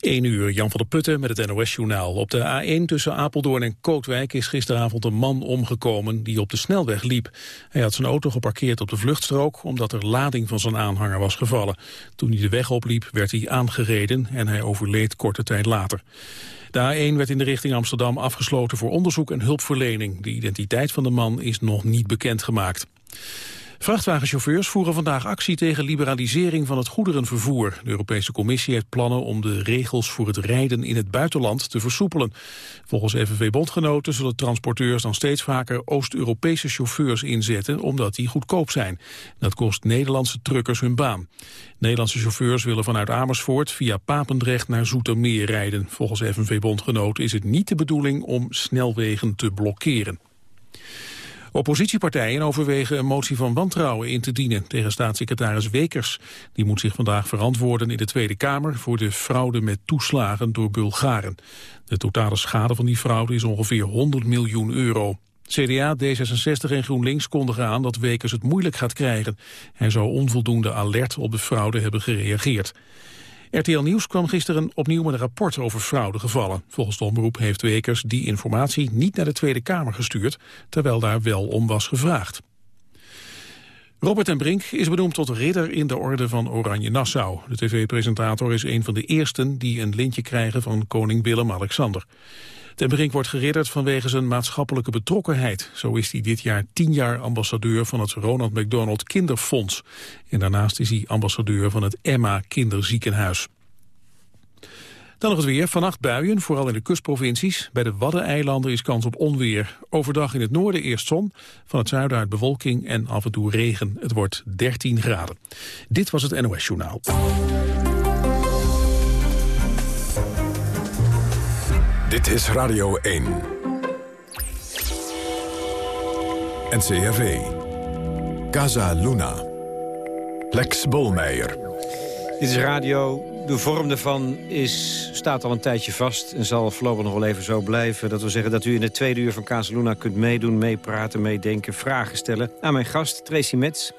1 uur, Jan van der Putten met het NOS-journaal. Op de A1 tussen Apeldoorn en Kootwijk is gisteravond een man omgekomen die op de snelweg liep. Hij had zijn auto geparkeerd op de vluchtstrook omdat er lading van zijn aanhanger was gevallen. Toen hij de weg opliep werd hij aangereden en hij overleed korte tijd later. De A1 werd in de richting Amsterdam afgesloten voor onderzoek en hulpverlening. De identiteit van de man is nog niet bekendgemaakt. Vrachtwagenchauffeurs voeren vandaag actie tegen liberalisering van het goederenvervoer. De Europese Commissie heeft plannen om de regels voor het rijden in het buitenland te versoepelen. Volgens FNV-bondgenoten zullen transporteurs dan steeds vaker Oost-Europese chauffeurs inzetten omdat die goedkoop zijn. Dat kost Nederlandse truckers hun baan. Nederlandse chauffeurs willen vanuit Amersfoort via Papendrecht naar Zoetermeer rijden. Volgens FNV-bondgenoten is het niet de bedoeling om snelwegen te blokkeren. Oppositiepartijen overwegen een motie van wantrouwen in te dienen tegen staatssecretaris Wekers. Die moet zich vandaag verantwoorden in de Tweede Kamer voor de fraude met toeslagen door Bulgaren. De totale schade van die fraude is ongeveer 100 miljoen euro. CDA, D66 en GroenLinks kondigen aan dat Wekers het moeilijk gaat krijgen. Hij zou onvoldoende alert op de fraude hebben gereageerd. RTL Nieuws kwam gisteren opnieuw met een rapport over fraudegevallen. Volgens de omroep heeft Wekers die informatie niet naar de Tweede Kamer gestuurd, terwijl daar wel om was gevraagd. Robert en Brink is benoemd tot ridder in de orde van Oranje Nassau. De tv-presentator is een van de eersten die een lintje krijgen van koning Willem-Alexander. Ten Brink wordt geridderd vanwege zijn maatschappelijke betrokkenheid. Zo is hij dit jaar tien jaar ambassadeur van het Ronald McDonald Kinderfonds. En daarnaast is hij ambassadeur van het Emma Kinderziekenhuis. Dan nog het weer. Vannacht buien, vooral in de kustprovincies. Bij de Waddeneilanden is kans op onweer. Overdag in het noorden eerst zon, van het zuiden uit bewolking en af en toe regen. Het wordt 13 graden. Dit was het NOS Journaal. Dit is Radio 1. NCRV. Casa Luna. Lex Bolmeijer. Dit is radio. De vorm ervan is, staat al een tijdje vast en zal voorlopig nog wel even zo blijven. Dat wil zeggen dat u in het tweede uur van Casa Luna kunt meedoen, meepraten, meedenken, vragen stellen. Aan mijn gast, Tracy Metz.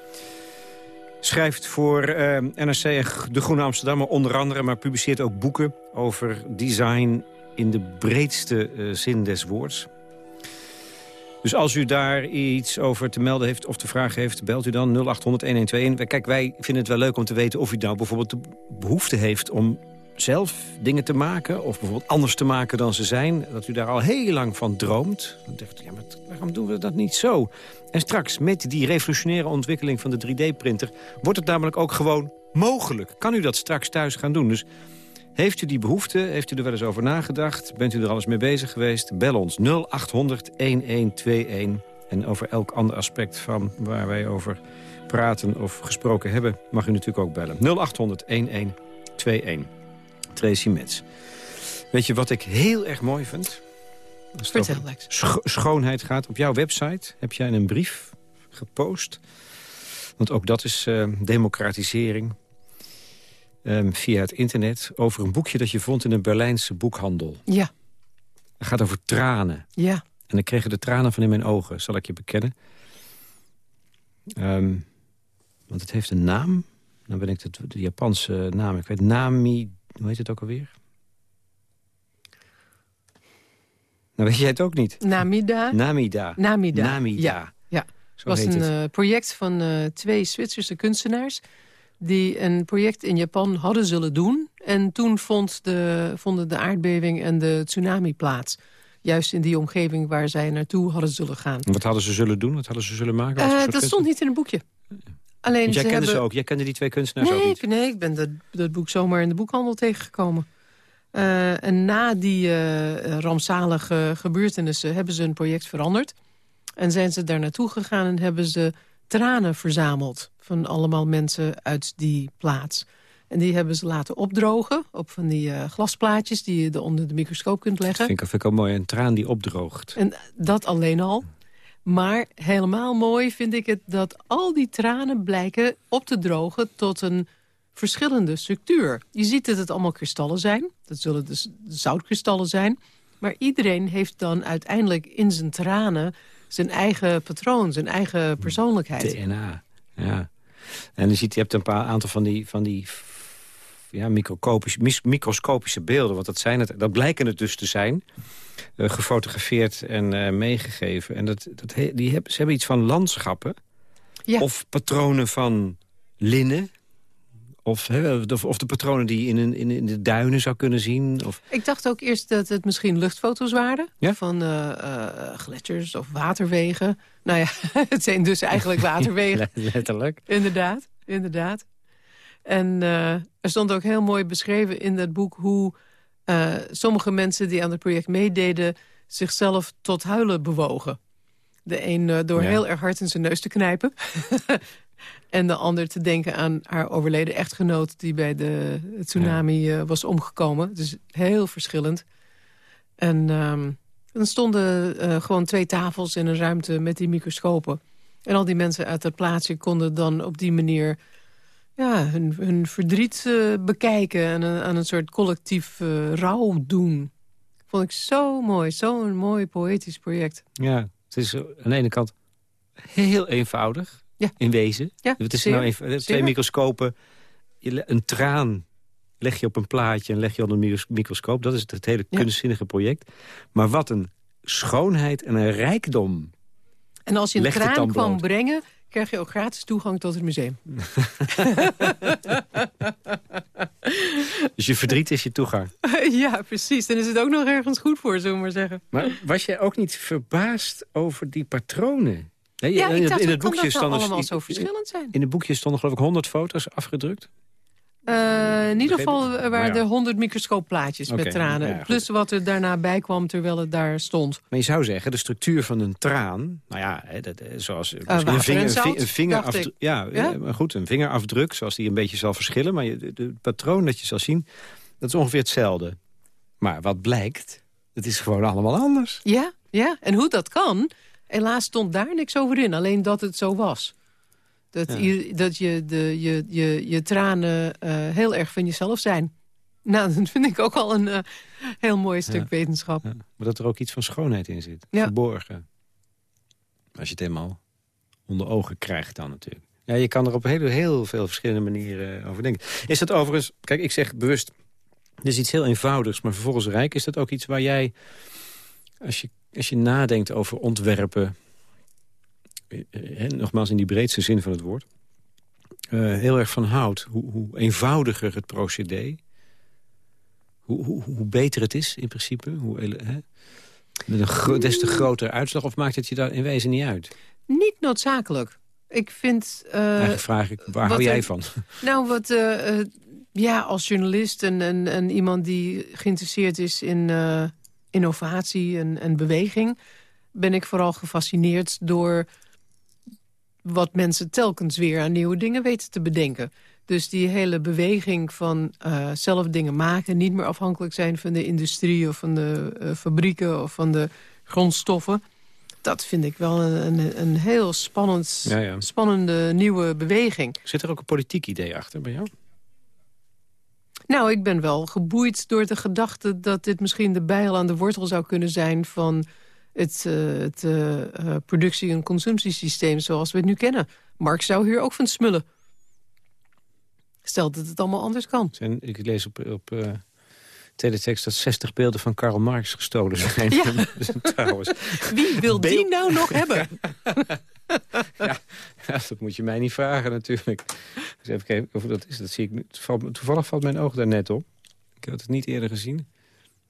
Schrijft voor eh, NRC De Groene Amsterdam, onder andere... maar publiceert ook boeken over design in de breedste uh, zin des woords. Dus als u daar iets over te melden heeft of te vragen heeft... belt u dan 0800-1121. Kijk, wij vinden het wel leuk om te weten of u nou bijvoorbeeld de behoefte heeft... om zelf dingen te maken of bijvoorbeeld anders te maken dan ze zijn. Dat u daar al heel lang van droomt. Dan dacht ja, maar waarom doen we dat niet zo? En straks, met die revolutionaire ontwikkeling van de 3D-printer... wordt het namelijk ook gewoon mogelijk. Kan u dat straks thuis gaan doen? Dus heeft u die behoefte? Heeft u er wel eens over nagedacht? Bent u er alles mee bezig geweest? Bel ons 0800 1121. En over elk ander aspect van waar wij over praten of gesproken hebben... mag u natuurlijk ook bellen. 0800 1121. Tracy Metz. Weet je wat ik heel erg mooi vind? Vertel, Lex. schoonheid gaat. Op jouw website heb jij een brief gepost. Want ook dat is uh, democratisering. Ehm, via het internet... over een boekje dat je vond in een Berlijnse boekhandel. Ja. Het gaat over tranen. Ja. En dan kregen de tranen van in mijn ogen, zal ik je bekennen. Ehm, want het heeft een naam. Dan ben ik de, de Japanse naam. Ik weet Nami... Hoe heet het ook alweer? Nou, weet jij het ook niet. Namida. Namida. Namida. Namida. Ja, ja. het was een uh, project van uh, twee Zwitserse kunstenaars die een project in Japan hadden zullen doen. En toen vond de, vonden de aardbeving en de tsunami plaats. Juist in die omgeving waar zij naartoe hadden zullen gaan. wat hadden ze zullen doen? Wat hadden ze zullen maken? Uh, dat stond niet in een boekje. Alleen jij kende hebben... ze ook? Jij kende die twee kunstenaars nee, ook niet? Nee, ik ben dat, dat boek zomaar in de boekhandel tegengekomen. Uh, en na die uh, rampzalige gebeurtenissen hebben ze een project veranderd. En zijn ze daar naartoe gegaan en hebben ze tranen verzameld... van allemaal mensen uit die plaats. En die hebben ze laten opdrogen op van die uh, glasplaatjes... die je onder de microscoop kunt leggen. Dat vind ik, vind ik mooi, een traan die opdroogt. En dat alleen al. Maar helemaal mooi vind ik het dat al die tranen blijken op te drogen... tot een verschillende structuur. Je ziet dat het allemaal kristallen zijn. Dat zullen dus zoutkristallen zijn. Maar iedereen heeft dan uiteindelijk in zijn tranen zijn eigen patroon, zijn eigen persoonlijkheid. DNA, ja. En je ziet, je hebt een paar aantal van die, van die ja, microscopische, beelden. Want dat, zijn het, dat blijken het dus te zijn. Uh, gefotografeerd en uh, meegegeven. En dat, dat die hebben, ze hebben iets van landschappen. Ja. Of patronen van linnen. Of, de, of de patronen die je in, een, in, in de duinen zou kunnen zien. Of... Ik dacht ook eerst dat het misschien luchtfoto's waren. Ja? Van uh, gletsjers of waterwegen. Nou ja, het zijn dus eigenlijk waterwegen. Letterlijk. Inderdaad, inderdaad. En uh, er stond ook heel mooi beschreven in dat boek... hoe sommige mensen die aan het project meededen... zichzelf tot huilen bewogen. De een door Ja. heel erg hard in zijn neus te knijpen. en de ander te denken aan haar overleden echtgenoot... die bij de tsunami uh, was omgekomen. Dus heel verschillend. En um, dan stonden uh, gewoon twee tafels in een ruimte met die microscopen. En al die mensen uit dat plaatsje konden dan op die manier ja, hun, hun verdriet uh, bekijken en uh, aan een soort collectief rouw doen. Vond ik zo mooi, zo'n mooi poëtisch project. Ja, het is aan de ene kant heel eenvoudig, ja. in wezen. Ja, het is nou even, twee zeer. microscopen, een traan leg je op een plaatje en leg je onder een microscoop. Dat is het, het hele ja. kunstzinnige project. Maar wat een schoonheid en een rijkdom. En als je een traan kwam brengen, krijg je ook gratis toegang tot het museum. dus je verdriet is je toegang. ja, precies. Dan is het ook nog ergens goed voor, zullen we maar zeggen. Maar was jij ook niet verbaasd over die patronen? Nee, Ja, in, ik dacht, in hoe het kan boekje dat stonden allemaal zo verschillend zijn? In het boekje stonden geloof ik 100 foto's afgedrukt. Uh, in ieder geval ik? waren ja. er 100 microscoopplaatjes Oké, met tranen. ja, plus wat er daarna bij kwam terwijl het daar stond. Maar je zou zeggen, de structuur van een traan... Nou ja, hè, dat, eh, zoals eh, een, en vinger, een, zout, vi- een vingerafdruk. Ja, Ja? eh, maar goed, een vingerafdruk, zoals die een beetje zal verschillen. Maar je, het patroon dat je zal zien, dat is ongeveer hetzelfde. Maar wat blijkt, het is gewoon allemaal anders. Ja, ja. En hoe dat kan, helaas stond daar niks over in. Alleen dat het zo was. Dat, Ja. je, dat je, de, je, je, je tranen uh, heel erg van jezelf zijn. Nou, dat vind ik ook al een uh, heel mooi stuk Ja. wetenschap. Ja, maar dat er ook iets van schoonheid in zit, verborgen. Als je het helemaal onder ogen krijgt dan natuurlijk. Ja, je kan er op heel, heel veel verschillende manieren over denken. Is dat overigens, kijk, ik zeg bewust... dit is iets heel eenvoudigs, maar vervolgens rijk. Is dat ook iets waar jij, als je, als je nadenkt over ontwerpen... eh, eh, nogmaals in die breedste zin van het woord... eh, heel erg van houdt, hoe, hoe eenvoudiger het procedé... Hoe, hoe, hoe beter het is in principe, hoe, hè? met een des te grotere uitslag... of maakt het je daar in wezen niet uit? Niet noodzakelijk. Ik vind... Uh, Eigenlijk vraag ik, waar hou jij van? Nou, wat, uh, ja, als journalist en, en, en iemand die geïnteresseerd is in innovatie en, en beweging... ben ik vooral gefascineerd door wat mensen telkens weer aan nieuwe dingen weten te bedenken. Dus die hele beweging van uh, zelf dingen maken... niet meer afhankelijk zijn van de industrie of van de uh, fabrieken of van de grondstoffen... dat vind ik wel een, een, heel spannend, Ja, ja. spannende nieuwe beweging. Zit er ook een politiek idee achter bij jou? Nou, ik ben wel geboeid door de gedachte dat dit misschien de bijl aan de wortel zou kunnen zijn van het, uh, het uh, uh, productie- en consumptiesysteem zoals we het nu kennen. Marx zou hier ook van smullen. Stel dat het allemaal anders kan. Zijn, ik lees op, op uh, teletext dat 60 beelden van Karl Marx gestolen zijn. Ja. Trouwens. Wie wil die nou nog hebben? ja, dat moet je mij niet vragen natuurlijk. Dus even kijken of dat is. Dat zie ik nu. Toevallig valt mijn oog daar net op. Ik had het niet eerder gezien.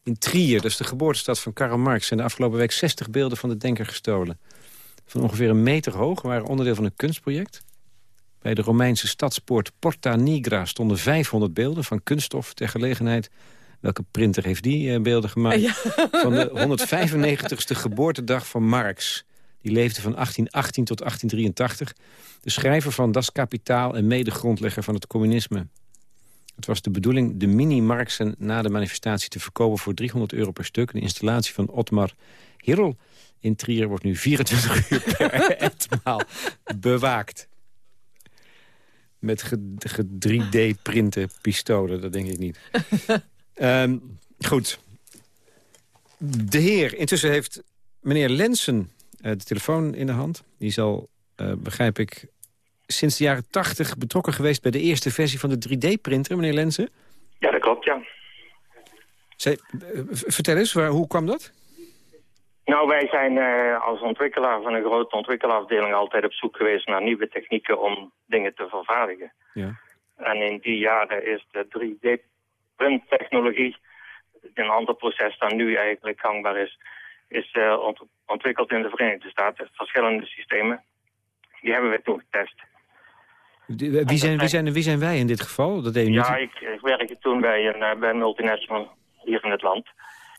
In Trier, dus de geboortestad van Karl Marx... zijn de afgelopen week 60 beelden van de denker gestolen. Van ongeveer een meter hoog, waren onderdeel van een kunstproject. Bij de Romeinse stadspoort Porta Nigra stonden 500 beelden van kunststof ter gelegenheid. Welke printer heeft die eh, beelden gemaakt? Ja. Van de 195ste geboortedag van Marx. Die leefde van 1818 tot 1883. De schrijver van Das Kapitaal en mede-grondlegger van het communisme. Het was de bedoeling de mini-Marxen na de manifestatie te verkopen voor 300 euro per stuk. De installatie van Otmar Hirl in Trier wordt nu 24 uur per etmaal bewaakt. Met ge- ge- 3D-printen pistolen, dat denk ik niet. Ehm, goed. De heer, intussen heeft meneer Lensen de telefoon in de hand. Die zal, eh, begrijp ik, sinds de jaren 80 betrokken geweest... bij de eerste versie van de 3D-printer, meneer Lensen. Ja, dat klopt, ja. Zij, eh, vertel eens, waar, hoe kwam dat? Nou, wij zijn uh, als ontwikkelaar van een grote ontwikkelafdeling altijd op zoek geweest naar nieuwe technieken om dingen te vervaardigen. Ja. En in die jaren is de 3D-printtechnologie, een ander proces dan nu eigenlijk gangbaar is, is uh, ont ontwikkeld in de Verenigde Staten. Verschillende systemen. Die hebben we toen getest. wie, zijn, wie, zijn, wie zijn wij in dit geval? Dat ja, ik, ik, werkte toen bij een, bij een multinational hier in het land.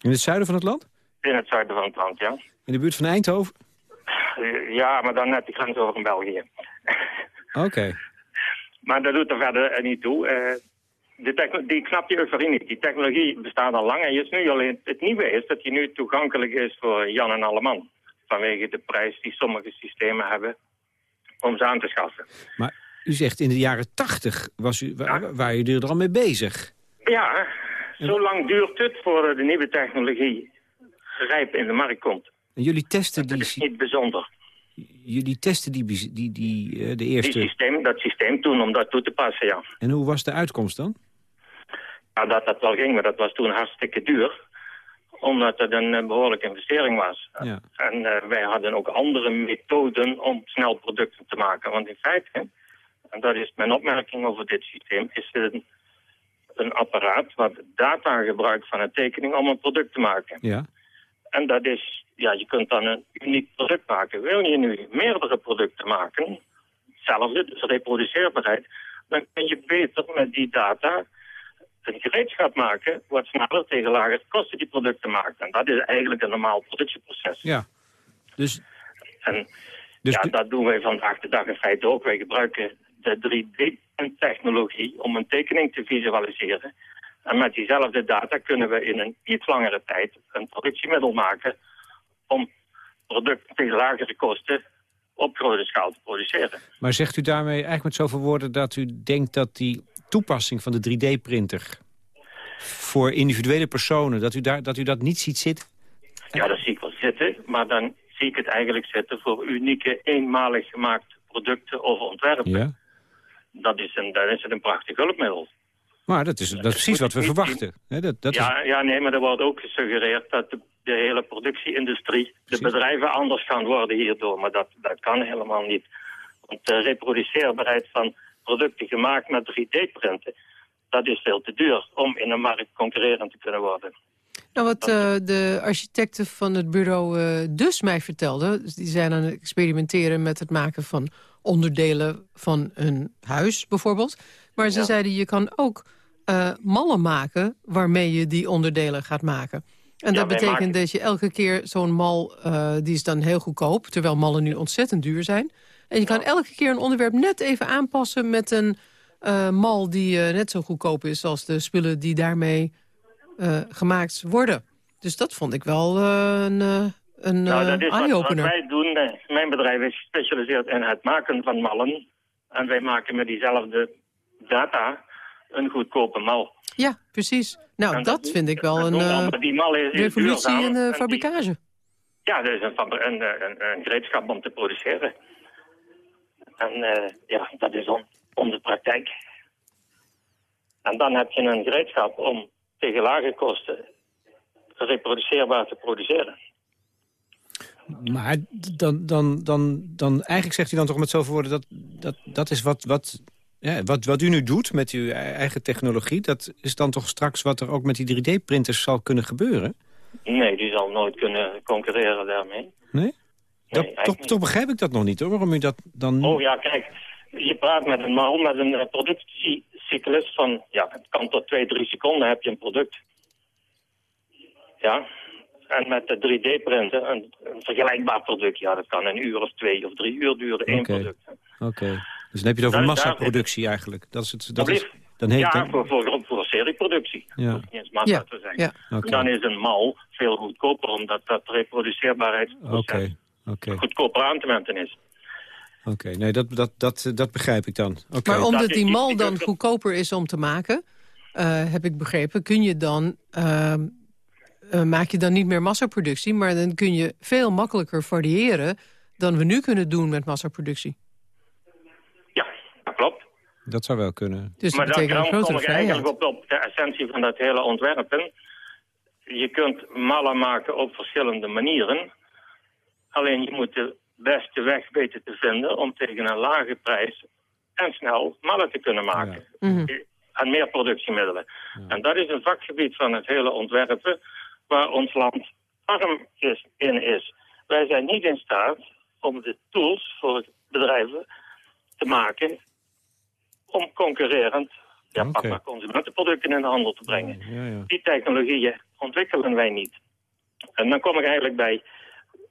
In het zuiden van het land? In het zuiden van het land, ja. In de buurt van Eindhoven? Ja, maar dan net de grens over in België. Oké. Maar dat doet er verder niet toe. Die knap je euforie niet. Die technologie bestaat al lang. En is nu alleen, het nieuwe is dat die nu toegankelijk is voor Jan en Alleman. Vanwege de prijs die sommige systemen hebben om ze aan te schaffen. Maar u zegt in de jaren tachtig was u, ja. waar u er al mee bezig. Ja, zo lang duurt het voor de nieuwe technologie rijp in de markt komt. En jullie testen die... Dat is niet bijzonder. Jullie testen die, die, die, uh, de eerste... Die systeem, dat systeem toen om dat toe te passen, ja. En hoe was de uitkomst dan? Ja, dat dat wel ging, maar dat was toen hartstikke duur omdat het een uh, behoorlijke investering was. Ja. En uh, wij hadden ook andere methoden om snel producten te maken. Want in feite, en dat is mijn opmerking over dit systeem, is het een, een apparaat wat data gebruikt van een tekening om een product te maken. Ja. En dat is, ja, je kunt dan een uniek product maken. Wil je nu meerdere producten maken, hetzelfde, dus reproduceerbaarheid, dan kun je beter met die data een gereedschap maken wat sneller tegen lagere kosten die producten maakt. En dat is eigenlijk een normaal productieproces. Ja, dus... En dus ja, dat doen wij vandaag de dag in feite ook. Wij gebruiken de 3D-technologie om een tekening te visualiseren. En met diezelfde data kunnen we in een iets langere tijd een productiemiddel maken om producten tegen lagere kosten op grote schaal te produceren. Maar zegt u daarmee eigenlijk met zoveel woorden dat u denkt dat die toepassing van de 3D-printer voor individuele personen, dat u, daar, dat u dat niet ziet zitten? Ja, dat zie ik wel zitten, maar dan zie ik het eigenlijk zitten voor unieke, eenmalig gemaakte producten of ontwerpen. Ja. Dat is, een, dat is een prachtig hulpmiddel. Maar dat is, dat is precies wat we verwachten. dat, dat ja, ja, nee, maar er wordt ook gesuggereerd dat de, de hele productieindustrie, de bedrijven anders gaan worden hierdoor. Maar dat, dat kan helemaal niet. Want de reproduceerbaarheid van producten gemaakt met 3D-printen, dat is veel te duur om in een markt concurrerend te kunnen worden. Nou, wat uh, de architecten van het bureau uh, dus mij vertelden... Dus die zijn aan het experimenteren met het maken van onderdelen van een huis bijvoorbeeld. Maar ze zeiden, je kan ook uh, mallen maken waarmee je die onderdelen gaat maken. En dat betekent dat je elke keer zo'n mal, die is dan heel goedkoop... terwijl mallen nu ontzettend duur zijn. En je kan elke keer een onderwerp net even aanpassen met een uh, mal... die net zo goedkoop is als de spullen die daarmee gemaakt worden. Dus dat vond ik wel een, een nou, dat is wat, wat, wij doen. Mijn bedrijf is gespecialiseerd in het maken van mallen. En wij maken met diezelfde data een goedkope mal. Ja, precies. Nou, dat, vind ik wel een die mal is, revolutie in de fabrikage. ja, dat is een, een, een, een, gereedschap om te produceren. En uh, ja, dat is om, om de praktijk. En dan heb je een gereedschap om tegen lage kosten reproduceerbaar te produceren. Maar dan, dan, dan, dan, eigenlijk zegt u dan toch met zoveel woorden... dat, dat, dat is wat, wat ja, wat, wat u nu doet met uw eigen technologie... dat is dan toch straks wat er ook met die 3D-printers zal kunnen gebeuren? Nee, die zal nooit kunnen concurreren daarmee. Nee? Dat, toch, toch, begrijp ik dat nog niet, hoor. Waarom u dat dan... Oh ja, kijk. Je praat met een man met een eh, productiecyclus van... Ja, het kan tot twee, drie seconden heb je een product. Ja. En met de 3D-printen een, een, vergelijkbaar product. Ja, dat kan een uur of twee of drie uur duren, één product. Oké. Dus dan heb je het over massaproductie eigenlijk. Dat is het, dat is, dan heet ja, voor, voor, voor serieproductie. Ja. Niet eens massa ja. te zeggen. Ja. Dan is een mal veel goedkoper, omdat dat reproduceerbaarheidsproces okay. Goedkoper aan te wenden is. Oké, nee, dat, dat, dat, dat begrijp ik dan. Okay. Maar omdat die mal dan goedkoper is om te maken, uh, heb ik begrepen, kun je dan... Uh, uh, maak je dan niet meer massaproductie, maar dan kun je veel makkelijker variëren dan we nu kunnen doen met massaproductie. Dat zou wel kunnen. Dus maar dat dan betekent een kom grotere ik eigenlijk vrijheid. op, op de essentie van dat hele ontwerpen. Je kunt mallen maken op verschillende manieren. Alleen je moet de beste weg weten te vinden om tegen een lage prijs en snel mallen te kunnen maken. Mhm. En meer productiemiddelen. En dat is een vakgebied van het hele ontwerpen waar ons land arm is, in is. Wij zijn niet in staat om de tools voor bedrijven te maken om concurrerend ja, maar consumentenproducten in de handel te brengen. Ja, ja. Die technologieën ontwikkelen wij niet. En dan kom ik eigenlijk bij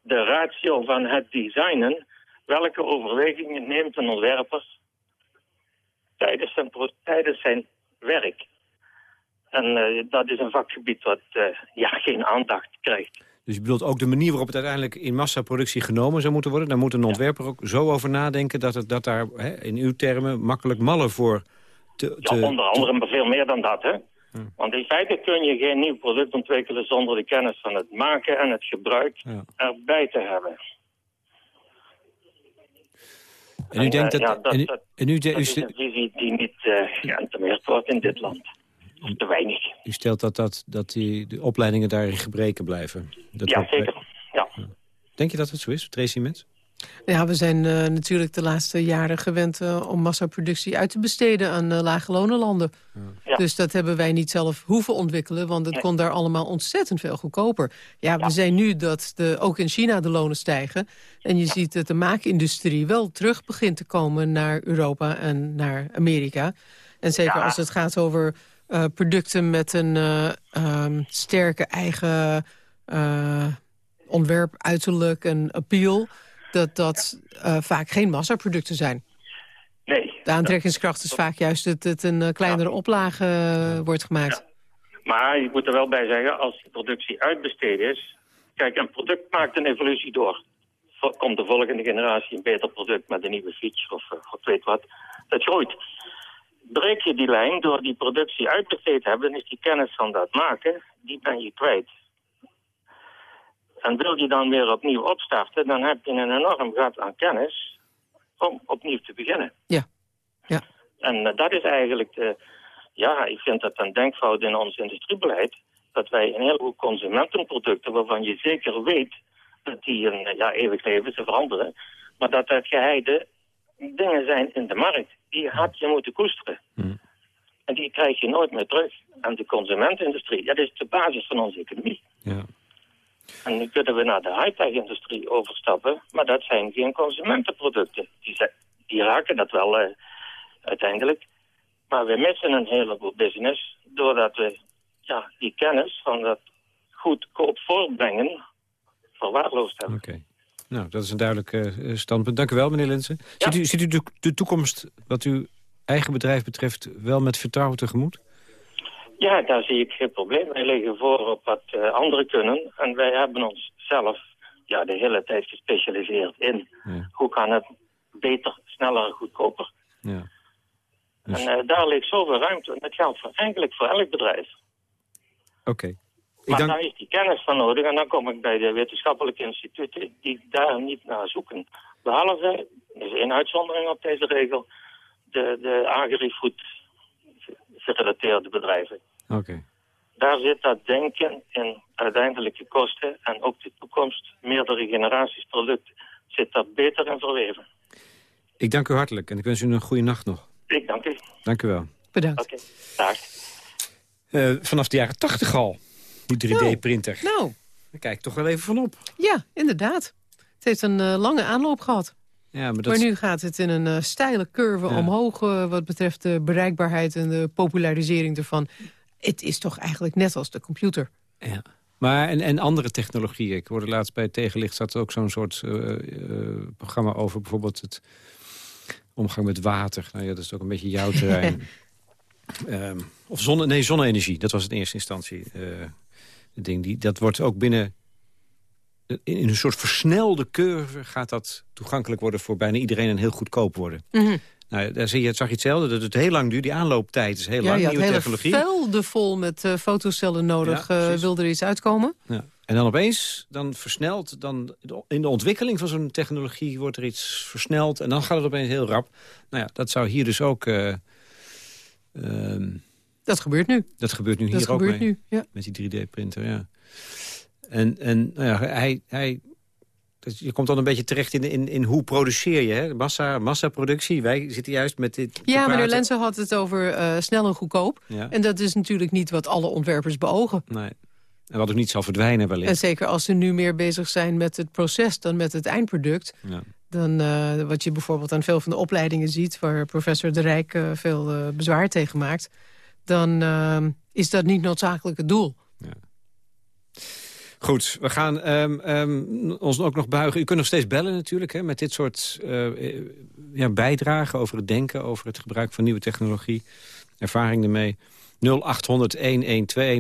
de ratio van het designen. Welke overwegingen neemt een ontwerper tijdens zijn, tijdens zijn werk? En eh, dat is een vakgebied wat eh, ja, geen aandacht krijgt. Dus je bedoelt ook de manier waarop het uiteindelijk in massaproductie genomen zou moeten worden? Daar moet een ontwerper ook zo over nadenken dat, het, dat daar hè, in uw termen makkelijk mallen voor te... Ja, te- onder andere maar veel meer dan dat, hè. Want in feite kun je geen nieuw product ontwikkelen zonder de kennis van het maken en het gebruik Ja. erbij te hebben. En u denkt dat... ja, dat- en u, dat- en u, de- Dat u, is een visie die niet uh, geëntemeerd wordt in dit land. Of te weinig. u stelt dat, dat, dat die, de opleidingen daarin gebreken blijven. Dat Ja, zeker. Ja. Denk je dat het zo is, Tracy Mens? Ja, we zijn eh, natuurlijk de laatste jaren gewend eh, om massaproductie uit te besteden aan uh, lage lonenlanden. Ja. Dus dat hebben wij niet zelf hoeven ontwikkelen, want het Nee. kon daar allemaal ontzettend veel goedkoper. Ja, we zijn nu dat de, ook in China de lonen stijgen. En je ziet dat de maakindustrie wel terug begint te komen naar Europa en naar Amerika. En zeker Ja. als het gaat over uh, producten met een uh, um, sterke eigen uh, ontwerp, uiterlijk en appeal dat dat uh, vaak geen massaproducten zijn. Nee. De aantrekkingskracht is vaak juist dat het een uh, kleinere ja. oplage uh, wordt gemaakt. Ja. Maar je moet er wel bij zeggen, als die productie uitbesteed is... Kijk, een product maakt een evolutie door. Komt de volgende generatie een beter product met een nieuwe feature of, of weet wat. Dat groeit. Breek je die lijn door die productie uitbesteed te hebben... dan is die kennis van dat maken, die ben je kwijt. En wil je dan weer opnieuw opstarten, dan heb je een enorm gat aan kennis om opnieuw te beginnen. Ja. ja. En uh, dat is eigenlijk, de, ja, ik vind dat een denkfout in ons industriebeleid, dat wij een heleboel consumentenproducten, waarvan je zeker weet dat die een ja, eeuwig leven, ze veranderen, maar dat dat geheide dingen zijn in de markt. Die had je moeten koesteren. Hmm. En die krijg je nooit meer terug. En de consumentenindustrie, dat is de basis van onze economie. Ja. En nu kunnen we naar de high-tech-industrie overstappen, maar dat zijn geen consumentenproducten. Die, zijn, die raken dat wel uh, uiteindelijk. Maar we missen een heleboel business doordat we ja, die kennis van dat goedkoop voortbrengen verwaarloosd hebben. Oké. Okay. Nou, dat is een duidelijk uh, standpunt. Dank u wel, meneer Linsen. Ja. Ziet u, ziet u de, de toekomst wat uw eigen bedrijf betreft wel met vertrouwen tegemoet? Ja, daar zie ik geen probleem. Wij liggen voor op wat uh, anderen kunnen. En wij hebben ons zelf ja, de hele tijd gespecialiseerd in ja. hoe kan het beter, sneller, goedkoper. Ja. Dus... En uh, daar ligt zoveel ruimte. En dat geldt voor, eigenlijk voor elk bedrijf. Oké. Okay. Maar dank... daar is die kennis van nodig. En dan kom ik bij de wetenschappelijke instituten die daar niet naar zoeken. Behalve, er is één uitzondering op deze regel, de, de agri-food gerelateerde bedrijven. Oké. Okay. Daar zit dat denken in uiteindelijke kosten en ook de toekomst, meerdere generaties producten, zit dat beter in verweven. Ik dank u hartelijk en ik wens u een goede nacht nog. Ik dank u. Dank u wel. Bedankt. Oké, okay. dag. Uh, vanaf de jaren tachtig al, die 3D-printer. Nou, nou. Daar kijk ik toch wel even van op. Ja, inderdaad. Het heeft een uh, lange aanloop gehad. Ja, maar, dat... maar nu gaat het in een uh, steile curve ja. omhoog... Uh, wat betreft de bereikbaarheid en de popularisering ervan. Het is toch eigenlijk net als de computer. Ja. Maar en, en andere technologieën. Ik hoorde laatst bij Tegenlicht zat ook zo'n soort uh, programma over bijvoorbeeld het omgang met water. Nou ja, dat is ook een beetje jouw terrein. um, of zonne, nee, zonne-energie, dat was in eerste instantie ding. Die, dat wordt ook binnen in een soort versnelde curve gaat dat toegankelijk worden voor bijna iedereen en heel goedkoop worden. Mm -hmm. Nou, daar zie je, zag je hetzelfde, dat het heel lang duurt. Die aanlooptijd is heel ja, lang, ja, nieuwe hele technologie. velden vol met uh, fotocellen nodig, ja, uh, wil er iets uitkomen. Ja. En dan opeens, dan versnelt, dan in de ontwikkeling van zo'n technologie wordt er iets versneld. En dan gaat het opeens heel rap. Nou ja, dat zou hier dus ook... Uh, dat gebeurt nu. Dat gebeurt nu hier ook mee. Nu. Met die 3D-printer, ja. En, en nou ja, hij, hij, dus je komt dan een beetje terecht in, in, in hoe produceer je, hè? Massa, massaproductie. Wij zitten juist met dit Ja, meneer Lensen had het over uh, snel en goedkoop. Ja. En dat is natuurlijk niet wat alle ontwerpers beogen. Nee. En wat ook niet zal verdwijnen wellicht. En zeker als ze nu meer bezig zijn met het proces dan met het eindproduct. Ja. Dan uh, wat je bijvoorbeeld aan veel van de opleidingen ziet... waar professor De Rijk uh, veel bezwaar tegen maakt... dan is dat niet noodzakelijk het doel. Ja. Goed, we gaan um, um, ons ook nog buigen. U kunt nog steeds bellen natuurlijk, hè, met dit soort uh, ja, bijdragen over het denken... over het gebruik van nieuwe technologie, ervaring ermee.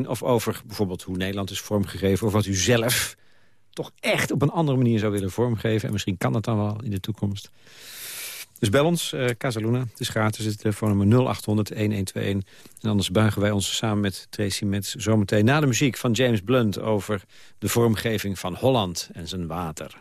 0800-1121 of over bijvoorbeeld hoe Nederland is vormgegeven... of wat u zelf toch echt op een andere manier zou willen vormgeven. En misschien kan dat dan wel in de toekomst. Dus bel ons, uh, Casaluna. Het is gratis, het telefoonnummer 0800-1121. En anders buigen wij ons samen met Tracy Metz zometeen na de muziek van James Blunt... over de vormgeving van Holland en zijn water.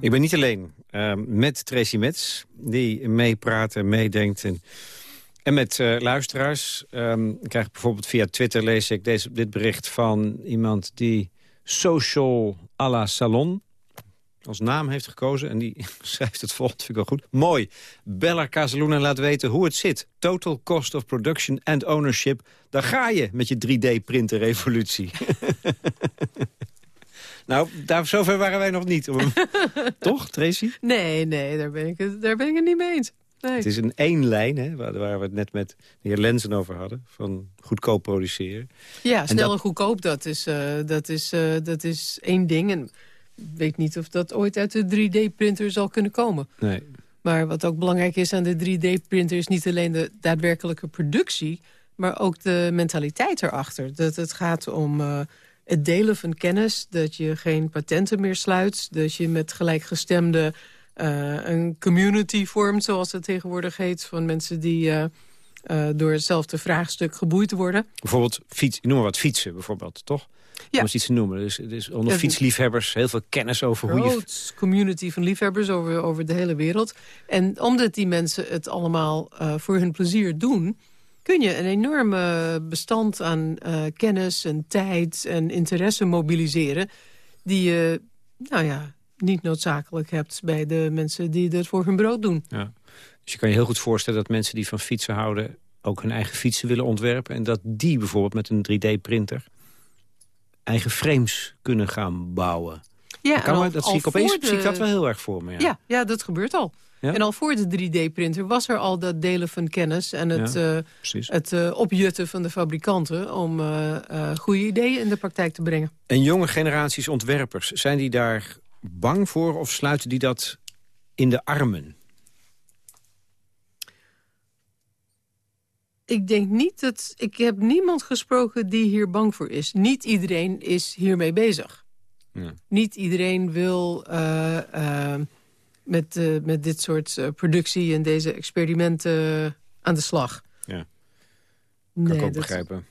Ik ben niet alleen uh, met Tracy Metz, die meepraat en meedenkt. En, en met uh, luisteraars. Um, ik krijg bijvoorbeeld via Twitter lees ik deze, dit bericht van iemand die social à la salon... als naam heeft gekozen. En die schrijft het volgende, vind ik wel goed. Mooi. Bella Casaluna laat weten hoe het zit. Total cost of production and ownership. Daar ga je met je 3D-printer revolutie. nou, daar, zover waren wij nog niet. Toch, Tracy? Nee, nee, daar ben ik, daar ben ik het niet mee eens. Nee. Het is een één lijn, hè, waar, waar we het net met de heer Lenzen over hadden. Van goedkoop produceren. Ja, snel en, goedkoop, dat is, uh, dat, is, uh, dat is één ding. En weet niet of dat ooit uit de 3D-printer zal kunnen komen. Nee. Maar wat ook belangrijk is aan de 3D-printer... is niet alleen de daadwerkelijke productie... maar ook de mentaliteit erachter. Dat het gaat om uh, het delen van kennis... dat je geen patenten meer sluit... dat je met gelijkgestemde uh, een community vormt... zoals het tegenwoordig heet, van mensen die... Uh, uh, door hetzelfde vraagstuk geboeid worden. Bijvoorbeeld, fiets, noem maar wat, fietsen bijvoorbeeld, toch? Ja. om eens iets te noemen. Dus, dus onder fietsliefhebbers heel veel kennis over hoe je... community van liefhebbers over, over de hele wereld. En omdat die mensen het allemaal uh, voor hun plezier doen... kun je een enorme bestand aan uh, kennis en tijd en interesse mobiliseren... die je, nou ja, niet noodzakelijk hebt bij de mensen die het voor hun brood doen. Ja. Dus je kan je heel goed voorstellen dat mensen die van fietsen houden... ook hun eigen fietsen willen ontwerpen... en dat die bijvoorbeeld met een 3D-printer eigen frames kunnen gaan bouwen. Ja, kan al, dat zie ik opeens zie ik dat wel heel erg voor me. Ja, ja, ja dat gebeurt al. En al voor de 3D-printer was er al dat delen van kennis... en het, ja, uh, het uh, opjutten van de fabrikanten... om uh, goede ideeën in de praktijk te brengen. En jonge generaties ontwerpers, zijn die daar bang voor... of sluiten die dat in de armen? Ik denk niet dat... Ik heb niemand gesproken die hier bang voor is. Niet iedereen is hiermee bezig. Ja. Niet iedereen wil uh, uh, met, uh, met dit soort productie en deze experimenten aan de slag. Ja, kan nee, ik ook dat... begrijpen.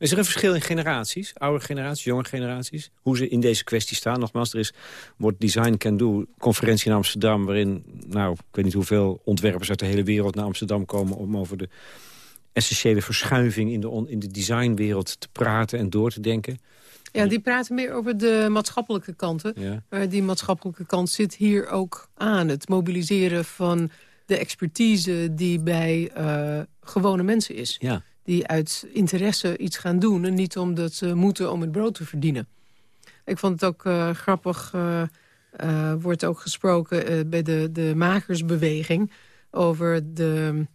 Is er een verschil in generaties? Oude generaties, jonge generaties? Hoe ze in deze kwestie staan? Nogmaals, er is wordt Design Can Do, conferentie in Amsterdam... waarin, nou, ik weet niet hoeveel ontwerpers uit de hele wereld naar Amsterdam komen... om over de essentiële verschuiving in de, in de designwereld te praten en door te denken. Ja, die praten meer over de maatschappelijke kanten. Ja. Maar die maatschappelijke kant zit hier ook aan. Het mobiliseren van de expertise die bij uh, gewone mensen is. Ja die uit interesse iets gaan doen... en niet omdat ze moeten om het brood te verdienen. Ik vond het ook uh, grappig, uh, uh, wordt ook gesproken bij de, de makersbeweging... over de,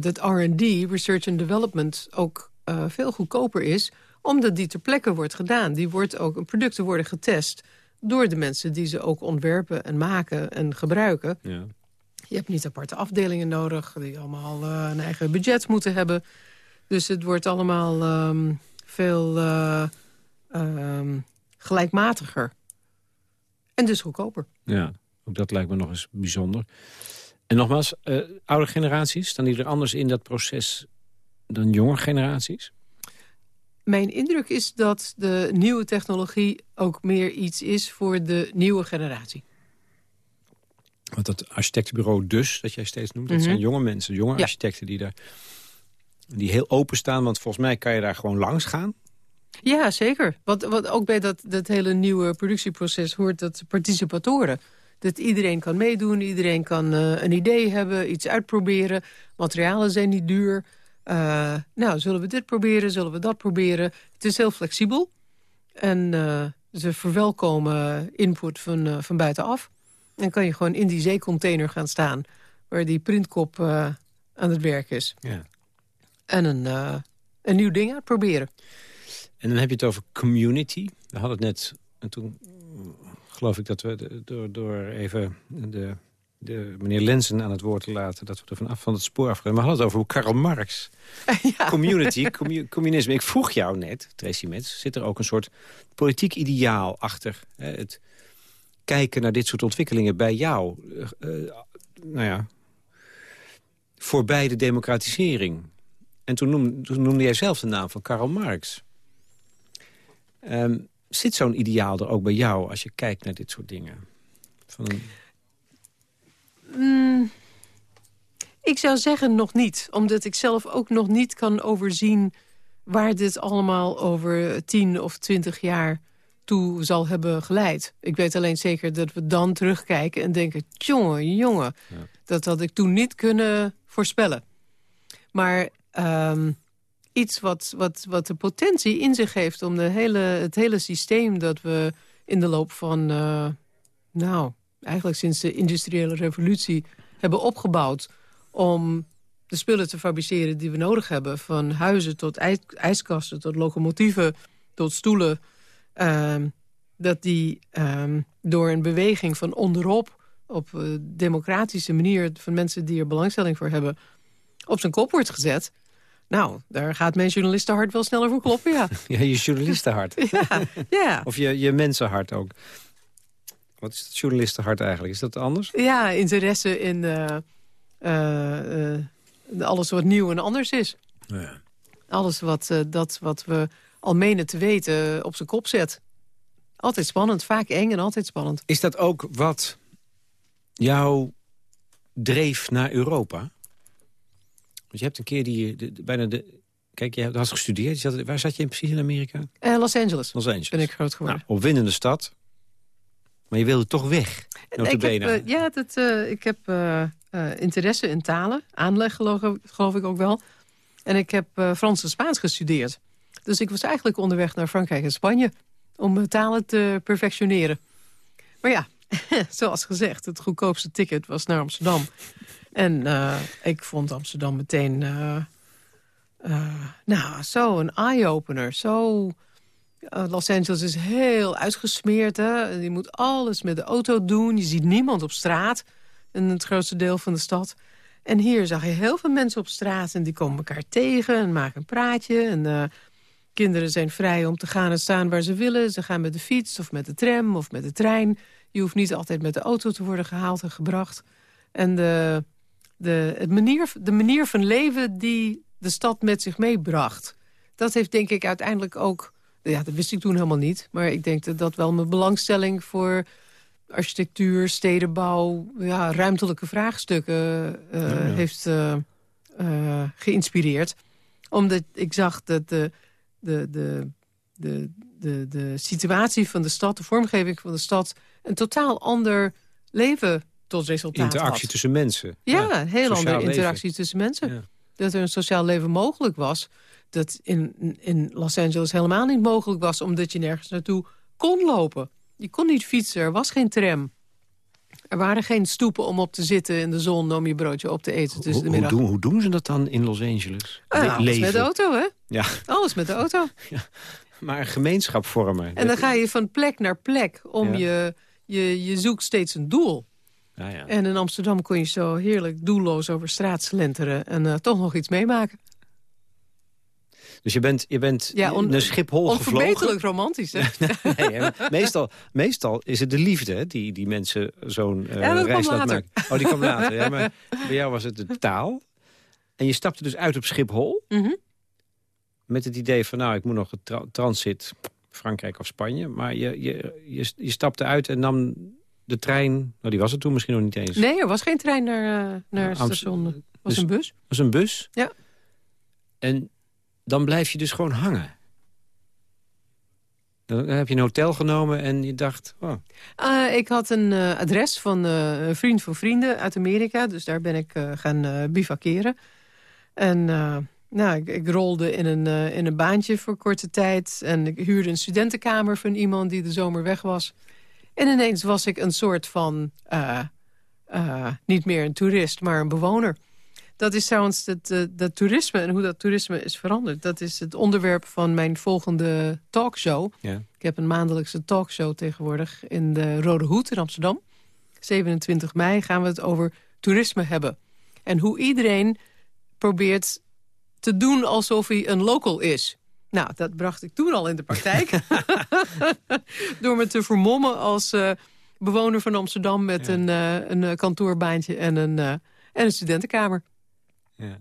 dat R&D, Research and Development, ook veel goedkoper is... omdat die ter plekke wordt gedaan. Die wordt ook, producten worden getest door de mensen die ze ook ontwerpen en maken en gebruiken. Ja. Je hebt niet aparte afdelingen nodig die allemaal een eigen budget moeten hebben... Dus het wordt allemaal um, veel uh, um, gelijkmatiger. En dus goedkoper. Ja, ook dat lijkt me nog eens bijzonder. En nogmaals, uh, oude generaties, staan die er anders in dat proces dan jonge generaties? Mijn indruk is dat de nieuwe technologie ook meer iets is voor de nieuwe generatie. Want dat architectenbureau dus, dat jij steeds noemt... dat mhm. zijn jonge mensen, jonge architecten die daar die heel open staan, want volgens mij kan je daar gewoon langs gaan. Ja, zeker. Wat ook bij dat, dat hele nieuwe productieproces hoort dat participatoren. Dat iedereen kan meedoen, iedereen kan uh, een idee hebben, iets uitproberen. Materialen zijn niet duur. Uh, nou, zullen we dit proberen, zullen we dat proberen? Het is heel flexibel. En uh, ze verwelkomen input van, van buitenaf. Dan kan je gewoon in die zeecontainer gaan staan... waar die printkop aan het werk is. Ja en een, uh, een nieuw ding uitproberen. En dan heb je het over community. We hadden het net, en toen geloof ik dat we door, door even de, de meneer Lenzen aan het woord te laten... dat we er vanaf van het spoor afgaan. Maar we hadden het over Karl Marx. Ja. Community, communisme. Ik vroeg jou net, Tracy Metz, zit er ook een soort politiek ideaal achter? Hè? Het kijken naar dit soort ontwikkelingen bij jou. Uh, nou ja, voorbij de democratisering. En toen noemde, toen noemde jij zelf de naam van Karl Marx. Um, zit zo'n ideaal er ook bij jou als je kijkt naar dit soort dingen? Van... Mm, ik zou zeggen nog niet. Omdat ik zelf ook nog niet kan overzien... waar dit allemaal over tien of twintig jaar toe zal hebben geleid. Ik weet alleen zeker dat we dan terugkijken en denken... jongen, jongen, dat had ik toen niet kunnen voorspellen. Maar um, iets wat, wat, wat de potentie in zich heeft... om de hele, het hele systeem dat we in de loop van... Uh, nou, eigenlijk sinds de industriële revolutie hebben opgebouwd... om de spullen te fabriceren die we nodig hebben. Van huizen tot ijskasten, tot locomotieven, tot stoelen. Um, dat die um, door een beweging van onderop... op een democratische manier van mensen die er belangstelling voor hebben... op zijn kop wordt gezet... Nou, daar gaat mijn journalistenhart wel sneller voor kloppen, ja. ja, je journalistenhart. ja, ja. Of je, je mensenhart ook. Wat is het journalistenhart eigenlijk? Is dat anders? Ja, interesse in uh, uh, uh, alles wat nieuw en anders is. Ja. Alles wat, dat wat we al menen te weten op zijn kop zet. Altijd spannend, vaak eng en altijd spannend. Is dat ook wat jou dreef naar Europa? Want je hebt een keer die, de, bijna de... Kijk, je had gestudeerd. Je zat, waar zat je in precies in Amerika? Uh, Los Angeles. Los Angeles. Ben ik groot geworden. Nou, opwindende stad. Maar je wilde toch weg, ik heb, uh, Ja, dat, uh, ik heb interesse in talen. Aanleg, geloof, geloof, ik ook wel. En ik heb Frans en Spaans gestudeerd. Dus ik was eigenlijk onderweg naar Frankrijk en Spanje... om talen te perfectioneren. Maar ja, zoals gezegd, het goedkoopste ticket was naar Amsterdam. En uh, ik vond Amsterdam meteen... Uh, uh, nou, zo een eye-opener. Zo... Los Angeles is heel uitgesmeerd. Hè? Je moet alles met de auto doen. Je ziet niemand op straat. In het grootste deel van de stad. En hier zag je heel veel mensen op straat. En die komen elkaar tegen en maken een praatje. En kinderen zijn vrij om te gaan en staan waar ze willen. Ze gaan met de fiets of met de tram of met de trein. Je hoeft niet altijd met de auto te worden gehaald en gebracht. En de, de, het manier, de manier van leven die de stad met zich meebracht... dat heeft denk ik uiteindelijk ook... Ja, dat wist ik toen helemaal niet. Maar ik denk dat dat wel mijn belangstelling voor architectuur, stedenbouw... Ja, ruimtelijke vraagstukken uh, heeft uh, uh, geïnspireerd. Omdat ik zag dat de, de, de, de, de, de situatie van de stad... de vormgeving van de stad... een totaal ander leven tot resultaat Interactie tussen mensen. Ja, heel andere interactie tussen mensen. Dat er een sociaal leven mogelijk was. Dat in, in Los Angeles helemaal niet mogelijk was... omdat je nergens naartoe kon lopen. Je kon niet fietsen, er was geen tram. Er waren geen stoepen om op te zitten in de zon... om je broodje op te eten tussen de middag. Hoe doen, hoe doen ze dat dan in Los Angeles? Ah, alles met de auto, hè? Ja. Alles met de auto. Ja. Maar een gemeenschap vormen. En dan ga je van plek naar plek om je, je... Je zoekt steeds een doel. Ja, ja. En in Amsterdam kon je zo heerlijk doelloos over straat slenteren... en uh, toch nog iets meemaken. Dus je bent, je bent ja, on, naar Schiphol gevlogen? Onverbeterlijk romantisch, hè? nee, meestal, meestal is het de liefde die, die mensen zo'n uh, ja, reis laat maken. Oh, die kwam later. Ja, maar bij jou was het de taal. En je stapte dus uit op Schiphol... Mm -hmm. met het idee van, nou, ik moet nog tra transit Frankrijk of Spanje. Maar je, je, je, je stapte uit en nam de trein, nou die was er toen misschien nog niet eens. Nee, er was geen trein naar, uh, naar het station. Het was dus, een bus. was een bus? Ja. En dan blijf je dus gewoon hangen. Dan heb je een hotel genomen en je dacht... Oh. Uh, ik had een uh, adres van een vriend van vrienden uit Amerika. Dus daar ben ik gaan bivakeren. En nou, ik, ik, rolde in een, in een baantje voor korte tijd. En ik huurde een studentenkamer van iemand die de zomer weg was. En ineens was ik een soort van, uh, uh, niet meer een toerist, maar een bewoner. Dat is trouwens het, uh, dat toerisme en hoe dat toerisme is veranderd. Dat is het onderwerp van mijn volgende talkshow. Ja. Ik heb een maandelijkse talkshow tegenwoordig in de Rode Hoed in Amsterdam. 27 mei gaan we het over toerisme hebben. En hoe iedereen probeert te doen alsof hij een local is. Nou, dat bracht ik toen al in de praktijk. Door me te vermommen als uh, bewoner van Amsterdam... met een, uh, een kantoorbaantje en een, uh, en een studentenkamer. Ja.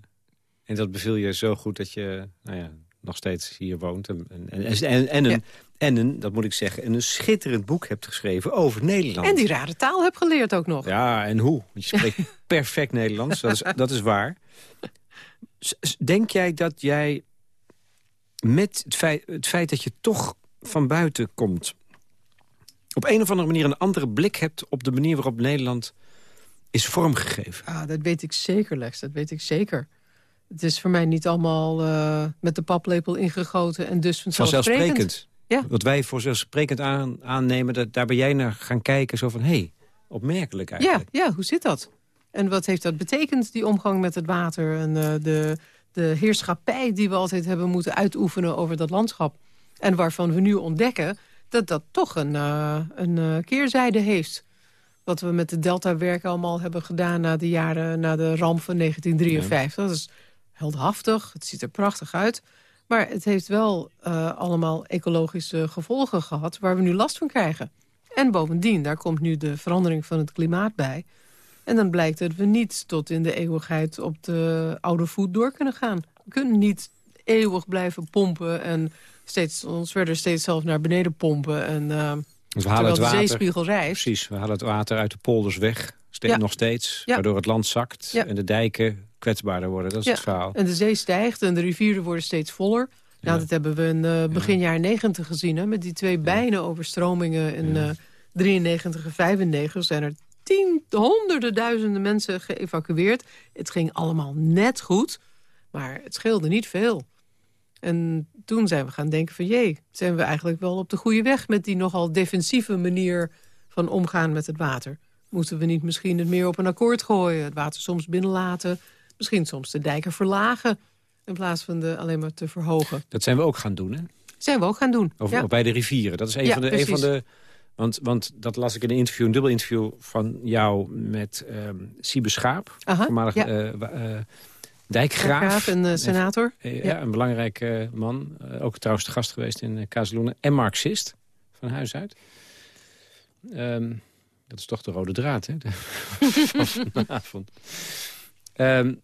En dat beviel je zo goed dat je nou ja, nog steeds hier woont. En, en, en, en, een, en een, dat moet ik zeggen, een schitterend boek hebt geschreven over Nederland. En die rare taal hebt geleerd ook nog. Ja, en hoe? Want je spreekt perfect Nederlands, dat is, dat is waar. Denk jij dat jij met het feit, het feit dat je toch van buiten komt... op een of andere manier een andere blik hebt... op de manier waarop Nederland is vormgegeven. Ah, dat weet ik zeker, Lex. Dat weet ik zeker. Het is voor mij niet allemaal uh, met de paplepel ingegoten en dus vanzelfsprekend. Vanzelfsprekend. Ja. Wat wij voor zelfsprekend aan, aannemen, dat, daar ben jij naar gaan kijken. Zo van, hé, hey, opmerkelijk eigenlijk. Ja, ja, hoe zit dat? En wat heeft dat betekend, die omgang met het water... en uh, de, de heerschappij die we altijd hebben moeten uitoefenen over dat landschap. En waarvan we nu ontdekken dat dat toch een, uh, een keerzijde heeft wat we met de Delta-werken allemaal hebben gedaan... na de jaren, na de ramp van 1953. Dat is heldhaftig, het ziet er prachtig uit. Maar het heeft wel uh, allemaal ecologische gevolgen gehad... waar we nu last van krijgen. En bovendien, daar komt nu de verandering van het klimaat bij. En dan blijkt dat we niet tot in de eeuwigheid op de oude voet door kunnen gaan. We kunnen niet eeuwig blijven pompen en steeds, ons verder steeds zelf naar beneden pompen. En, uh, dus we halen het water, de zeespiegel rijst. Precies, we halen het water uit de polders weg, steeds, nog steeds. Waardoor het land zakt en de dijken kwetsbaarder worden. Dat is het verhaal. En de zee stijgt en de rivieren worden steeds voller. Nou, dat hebben we in uh, begin jaren 90 gezien. Hè, met die twee bijna overstromingen in uh, 93 en 95 zijn er tien, honderden duizenden mensen geëvacueerd. Het ging allemaal net goed, maar het scheelde niet veel. En toen zijn we gaan denken van... jee, zijn we eigenlijk wel op de goede weg... met die nogal defensieve manier van omgaan met het water. Moeten we niet misschien het meer op een akkoord gooien? Het water soms binnenlaten, misschien soms de dijken verlagen... in plaats van de alleen maar te verhogen. Dat zijn we ook gaan doen, hè? Zijn we ook gaan doen, Of, ja. bij de rivieren. Dat is een, van, de, een van de... Want, want dat las ik in een interview, een dubbel interview van jou met um, Siebe Schaap. Aha, voormalig ja. uh, uh, dijkgraaf. een uh, senator. Ja, ja, een belangrijke man. ook trouwens de gast geweest in uh. En Marxist, van huis uit. Um, dat is toch de rode draad, hè? Van vanavond. Um,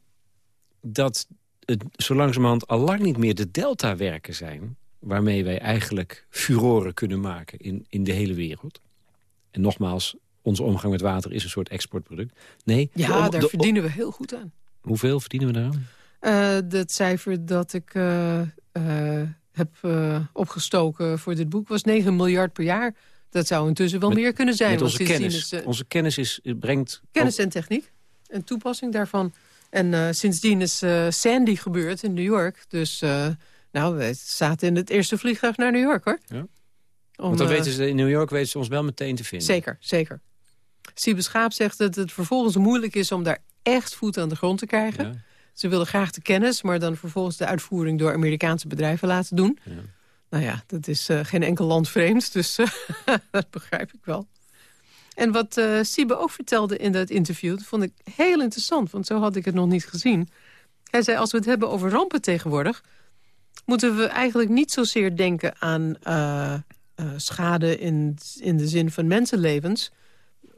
dat het zo langzamerhand al lang niet meer de delta-werken zijn... waarmee wij eigenlijk furoren kunnen maken in, in de hele wereld. En nogmaals, onze omgang met water is een soort exportproduct. Nee, ja, daar verdienen we heel goed aan. Hoeveel verdienen we daaraan? Uh, het cijfer dat ik uh, uh, heb opgestoken voor dit boek was 9 miljard per jaar. Dat zou intussen wel met, meer kunnen zijn. Met onze kennis. Is, onze kennis is, brengt... Kennis en techniek. En toepassing daarvan. En sindsdien is Sandy gebeurd in New York. Dus nou, we zaten in het eerste vliegtuig naar New York, hoor. Ja. Om, Want dan weten ze, in New York weten ze ons wel meteen te vinden. Zeker, zeker. Siebe Schaap zegt dat het vervolgens moeilijk is om daar echt voet aan de grond te krijgen. Ja. Ze willen graag de kennis, maar dan vervolgens de uitvoering door Amerikaanse bedrijven laten doen. Ja. Nou ja, dat is uh, geen enkel land vreemd, dus uh, dat begrijp ik wel. En wat uh, Siebe ook vertelde in dat interview, dat vond ik heel interessant, want zo had ik het nog niet gezien. Hij zei, als we het hebben over rampen tegenwoordig, moeten we eigenlijk niet zozeer denken aan schade in, in de zin van mensenlevens.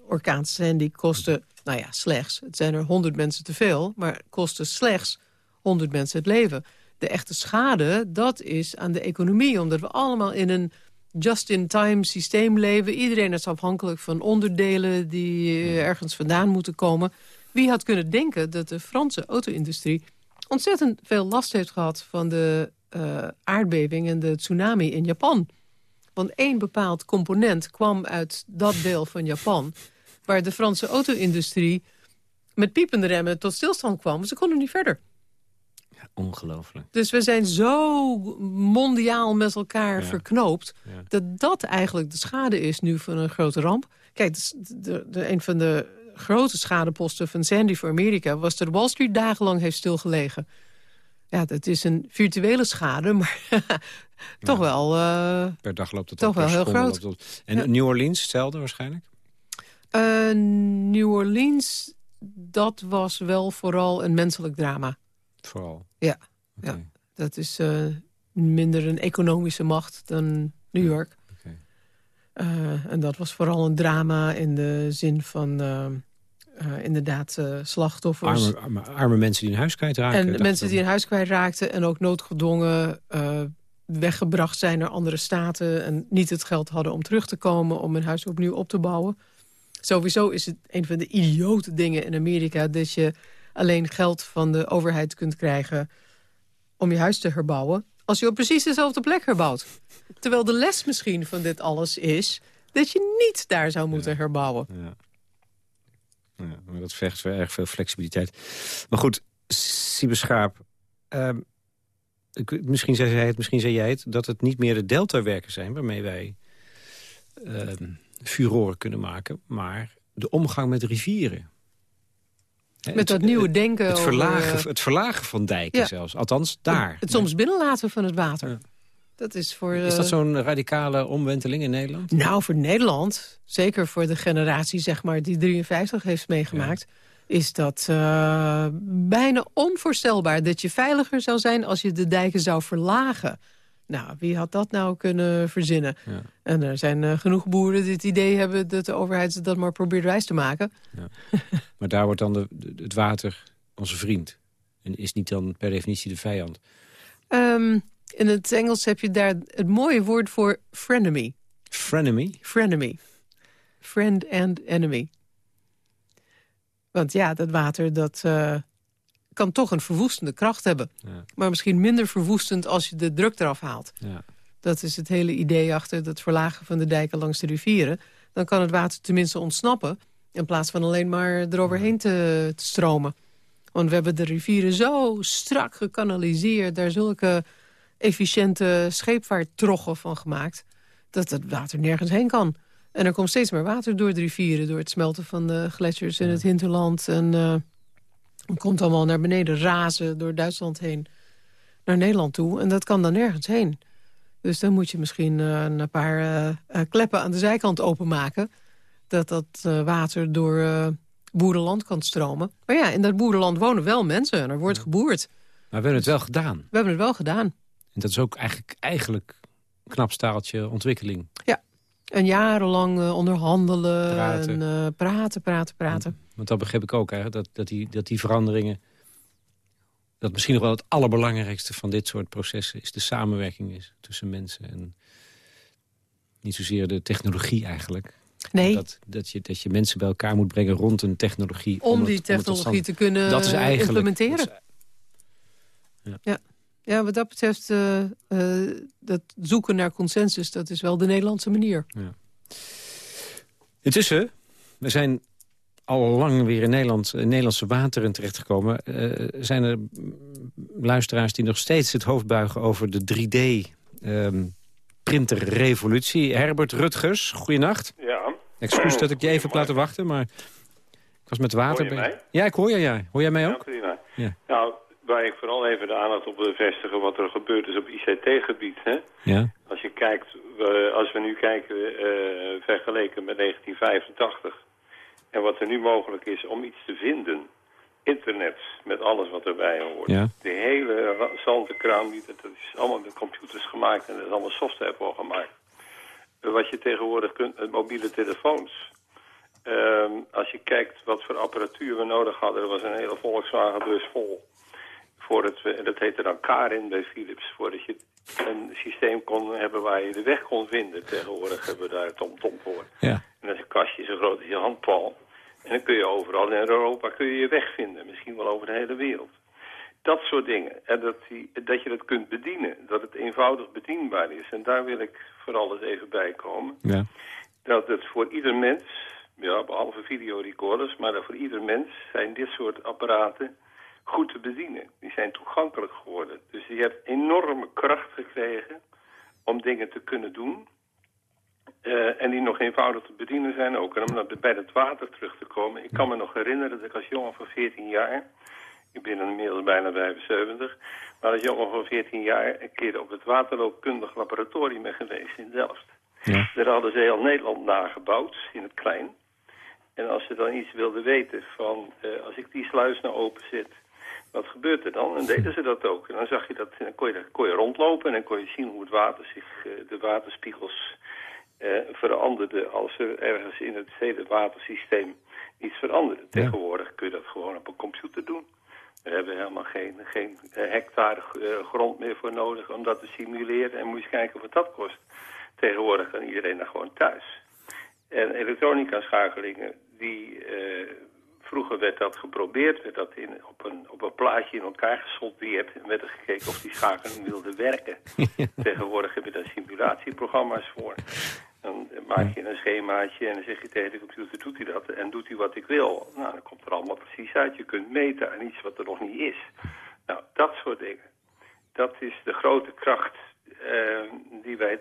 Orkaan Sandy kosten nou ja, slechts. Het zijn er honderd mensen te veel, maar kosten slechts honderd mensen het leven. De echte schade, dat is aan de economie. Omdat we allemaal in een just-in-time systeem leven. Iedereen is afhankelijk van onderdelen die ergens vandaan moeten komen. Wie had kunnen denken dat de Franse auto-industrie... ontzettend veel last heeft gehad van de uh, aardbeving en de tsunami in Japan. Want één bepaald component kwam uit dat deel van Japan waar de Franse auto-industrie met piepende remmen tot stilstand kwam. Ze konden niet verder. Ja, ongelooflijk. Dus we zijn zo mondiaal met elkaar ja. verknoopt... Ja. dat dat eigenlijk de schade is nu van een grote ramp. Kijk, de, de, de, een van de grote schadeposten van Sandy voor Amerika... was dat Wall Street dagenlang heeft stilgelegen. Ja, dat is een virtuele schade, maar toch wel... Uh, per dag loopt het toch op, wel heel groot. Het en New Orleans, hetzelfde waarschijnlijk? Uh, New Orleans, dat was wel vooral een menselijk drama. Vooral? Ja, okay. ja. dat is uh, minder een economische macht dan New York. Okay. En dat was vooral een drama in de zin van... inderdaad, slachtoffers. Arme, arme, arme, mensen die een huis kwijtraakten. En mensen die een huis kwijtraakten en ook noodgedwongen weggebracht zijn naar andere staten... en niet het geld hadden om terug te komen om hun huis opnieuw op te bouwen. Sowieso is het een van de idiote dingen in Amerika... dat je alleen geld van de overheid kunt krijgen om je huis te herbouwen... als je op precies dezelfde plek herbouwt. Terwijl de les misschien van dit alles is dat je niet daar zou moeten herbouwen. Ja. Ja, maar dat vergt wel erg veel flexibiliteit. Maar goed, Siebe Schaap... Ehm, misschien zei hij het, misschien zei jij het... dat het niet meer de deltawerken zijn waarmee wij uh, furoren kunnen maken... maar de omgang met rivieren. Met dat nieuwe denken het, verlagen, het verlagen van dijken zelfs. Althans, daar. Het, soms binnenlaten van het water. Dat is, voor, is dat eh, zo'n radicale omwenteling in Nederland? Nou, voor Nederland, zeker voor de generatie zeg maar, die 53 heeft meegemaakt... is dat uh, bijna onvoorstelbaar dat je veiliger zou zijn... als je de dijken zou verlagen. Nou, wie had dat nou kunnen verzinnen? Ja. En er zijn uh, genoeg boeren die het idee hebben... dat de overheid dat maar probeert wijs te maken. Ja. maar daar wordt dan de, het water onze vriend. En is niet dan per definitie de vijand. Um, in het Engels heb je daar het mooie woord voor frenemy. Frenemy? Frenemy. Friend and enemy. Want ja, dat water dat, uh, kan toch een verwoestende kracht hebben. Ja. Maar misschien minder verwoestend als je de druk eraf haalt. Ja. Dat is het hele idee achter het verlagen van de dijken langs de rivieren. Dan kan het water tenminste ontsnappen... in plaats van alleen maar eroverheen te, te stromen. Want we hebben de rivieren zo strak gekanaliseerd... daar zulke efficiënte scheepvaarttroggen van gemaakt... dat het water nergens heen kan. En er komt steeds meer water door de rivieren... door het smelten van de gletsjers in het hinterland. En uh, het komt allemaal naar beneden razen door Duitsland heen... naar Nederland toe. En dat kan dan nergens heen. Dus dan moet je misschien uh, een paar uh, kleppen aan de zijkant openmaken... dat dat water door boerenland kan stromen. Maar ja, in dat boerenland wonen wel mensen en er wordt geboerd. Maar we hebben het wel gedaan. We hebben het wel gedaan. En dat is ook eigenlijk, eigenlijk een knap staaltje ontwikkeling. Ja, en jarenlang uh, onderhandelen praten. en uh, praten, praten, praten. Want dat begreep ik ook, hè, dat, dat, die, dat die veranderingen... dat misschien nog wel het allerbelangrijkste van dit soort processen... is de samenwerking is tussen mensen. En niet zozeer de technologie eigenlijk. Nee. Dat, dat, je, dat je mensen bij elkaar moet brengen rond een technologie. Om, die technologie te kunnen dat is implementeren. ja. ja. Ja, wat dat betreft, uh, uh, dat zoeken naar consensus... dat is wel de Nederlandse manier. Ja. Intussen, we zijn al lang weer in, Nederland, in Nederlandse wateren terechtgekomen. Uh, zijn er luisteraars die nog steeds het hoofd buigen... over de 3D-printerrevolutie. Ehm, Herbert Rutgers, goeienacht. Ja. Excuus dat ik je even heb laten wachten, maar... Ik was met water... Hoor je mij? Ja, ik hoor je, ja. Hoor jij mij ook? Ja, ja. Nou, waar ik vooral even de aandacht op wil vestigen wat er gebeurd is op ICT-gebied. Ja. Als je kijkt, als we nu kijken uh, vergeleken met 1985 en wat er nu mogelijk is om iets te vinden. Internet, met alles wat erbij hoort. Ja. De hele zantenkraam, dat is allemaal met computers gemaakt en er is allemaal software voor gemaakt. Wat je tegenwoordig kunt met mobiele telefoons. Ehm, als je kijkt wat voor apparatuur we nodig hadden, er was een hele Volkswagen bus vol voordat we, dat heette dan Karin bij Philips, voordat je een systeem kon hebben waar je de weg kon vinden. Tegenwoordig hebben we daar TomTom -tom voor. Ja. En dat is een kastje zo groot als je handpal. En dan kun je overal in Europa kun je je weg vinden, misschien wel over de hele wereld. Dat soort dingen. En dat, die, dat je dat kunt bedienen, dat het eenvoudig bedienbaar is. En daar wil ik vooral eens even bij komen. Ja. Dat het voor ieder mens, ja, behalve videorecorders, maar voor ieder mens zijn dit soort apparaten goed te bedienen. Die zijn toegankelijk geworden. Dus je hebt enorme kracht gekregen om dingen te kunnen doen. Uh, en die nog eenvoudig te bedienen zijn ook. En om bij het water terug te komen. Ik kan me nog herinneren dat ik als jongen van 14 jaar... Ik ben inmiddels bijna 75. Maar als jongen van 14 jaar een keer op het waterloopkundig laboratorium ben geweest in Delft. Ja. Daar hadden ze heel Nederland nagebouwd, in het klein. En als ze dan iets wilden weten van... Uh, als ik die sluis nou open zet wat gebeurt er dan? En deden ze dat ook. En dan zag je dat, dan kon je, kon je rondlopen en dan kon je zien hoe het water zich, eh, de waterspiegels eh, veranderden als er ergens in het hele watersysteem iets veranderde. Tegenwoordig kun je dat gewoon op een computer doen. We hebben helemaal geen, geen eh, hectare grond meer voor nodig om dat te simuleren. En moet je eens kijken wat dat kost. Tegenwoordig kan iedereen daar gewoon thuis. En elektronica-schakelingen, die Vroeger werd dat geprobeerd, werd dat in, op, een, op een plaatje in elkaar gesoldeerd... en werd er gekeken of die schakeling wilde werken. Tegenwoordig heb je daar simulatieprogramma's voor. Dan maak je een schemaatje en dan zeg je tegen de computer, doet hij dat en doet hij wat ik wil. Nou, dan komt er allemaal precies uit. Je kunt meten aan iets wat er nog niet is. Nou, dat soort dingen. Dat is de grote kracht uh, die wij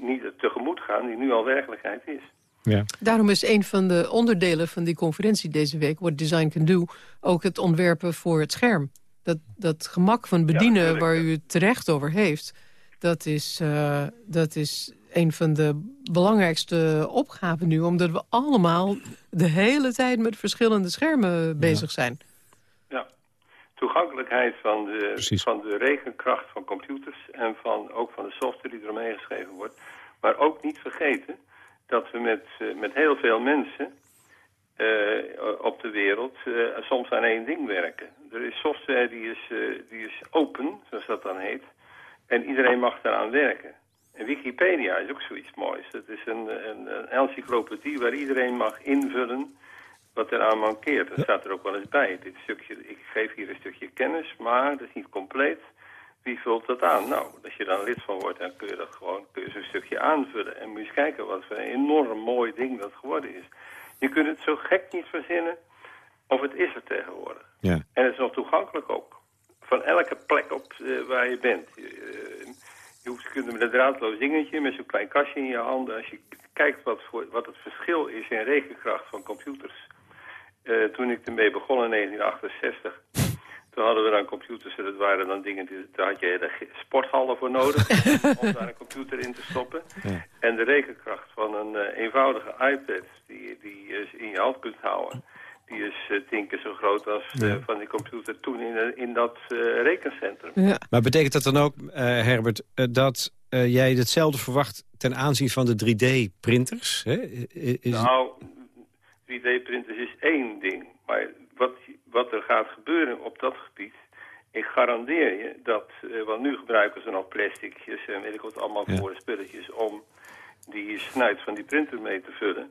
niet tegemoet gaan, die nu al werkelijkheid is. Ja. Daarom is een van de onderdelen van die conferentie deze week... What Design Can Do, ook het ontwerpen voor het scherm. Dat, dat gemak van bedienen waar u het terecht over heeft... dat is, uh, dat is een van de belangrijkste opgaven nu... omdat we allemaal de hele tijd met verschillende schermen bezig zijn. Ja, toegankelijkheid van de, van de rekenkracht van computers... en van, ook van de software die eromheen geschreven wordt. Maar ook niet vergeten dat we met, uh, met heel veel mensen... Uh, op de wereld uh, soms aan één ding werken. Er is software die is, die is open, zoals dat dan heet. En iedereen mag daaraan werken. En Wikipedia is ook zoiets moois. Het is een, een, een encyclopedie waar iedereen mag invullen wat er aan mankeert. Dat staat er ook wel eens bij. Dit stukje, ik geef hier een stukje kennis, maar dat is niet compleet. Wie vult dat aan? Nou, als je dan lid van wordt, dan kun je dat gewoon kun je zo'n stukje aanvullen. En moet je eens kijken wat voor een enorm mooi ding dat geworden is. Je kunt het zo gek niet verzinnen, of het is er tegenwoordig. Ja. En het is nog toegankelijk ook. Van elke plek op uh, waar je bent. Uh, je hoeft, kunt met een draadloos dingetje, met zo'n klein kastje in je handen. Als je kijkt wat, voor, wat het verschil is in rekenkracht van computers. Uh, toen ik ermee begon in 1968, toen hadden we dan computers. En dat waren dan dingen, die, daar had je hele sporthallen voor nodig om daar een computer in te stoppen. Ja. En de rekenkracht van een uh, eenvoudige iPad die, die je in je hand kunt houden die is uh, tien keer zo groot als uh, van die computer toen in, in dat uh, rekencentrum. Ja. Maar betekent dat dan ook, Herbert, dat jij hetzelfde verwacht ten aanzien van de 3D-printers? Nou, 3D-printers is één ding. Maar wat, er gaat gebeuren op dat gebied... Ik garandeer je dat, want nu gebruiken ze nog plasticjes en weet ik wat allemaal voor spulletjes om die snuit van die printer mee te vullen.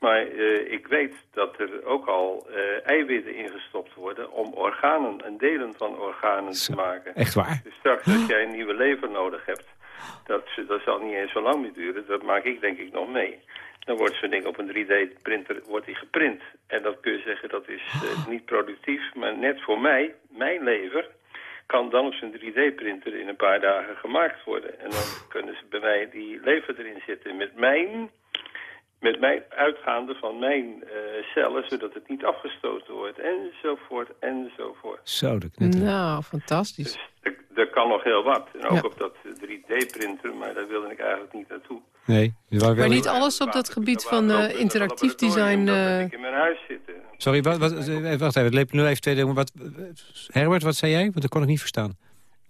Maar uh, ik weet dat er ook al uh, eiwitten ingestopt worden om organen en delen van organen te maken. Echt waar? Dus straks als jij een nieuwe lever nodig hebt, dat, dat zal niet eens zo lang meer duren. Dat maak ik denk ik nog mee. Dan wordt zo'n ding op een 3D-printer wordt die geprint. En dat kun je zeggen, dat is uh, niet productief. Maar net voor mij, mijn lever, kan dan op zijn 3D-printer in een paar dagen gemaakt worden. En dan kunnen ze bij mij die lever erin zitten met mijn met mijn uitgaande van mijn uh, cellen, zodat het niet afgestoten wordt, enzovoort, enzovoort. Zo, dat Nou, fantastisch. Dus er, kan nog heel wat. En ook op dat 3D-printer, maar daar wilde ik eigenlijk niet naartoe. Nee. Maar niet alles op dat gebied van uh, interactief design... Uh... ik in mijn huis zitten. Sorry, wat, wat, wacht even, het leep nu even twee dingen. Wat, Herbert, wat zei jij? Want dat kon ik niet verstaan.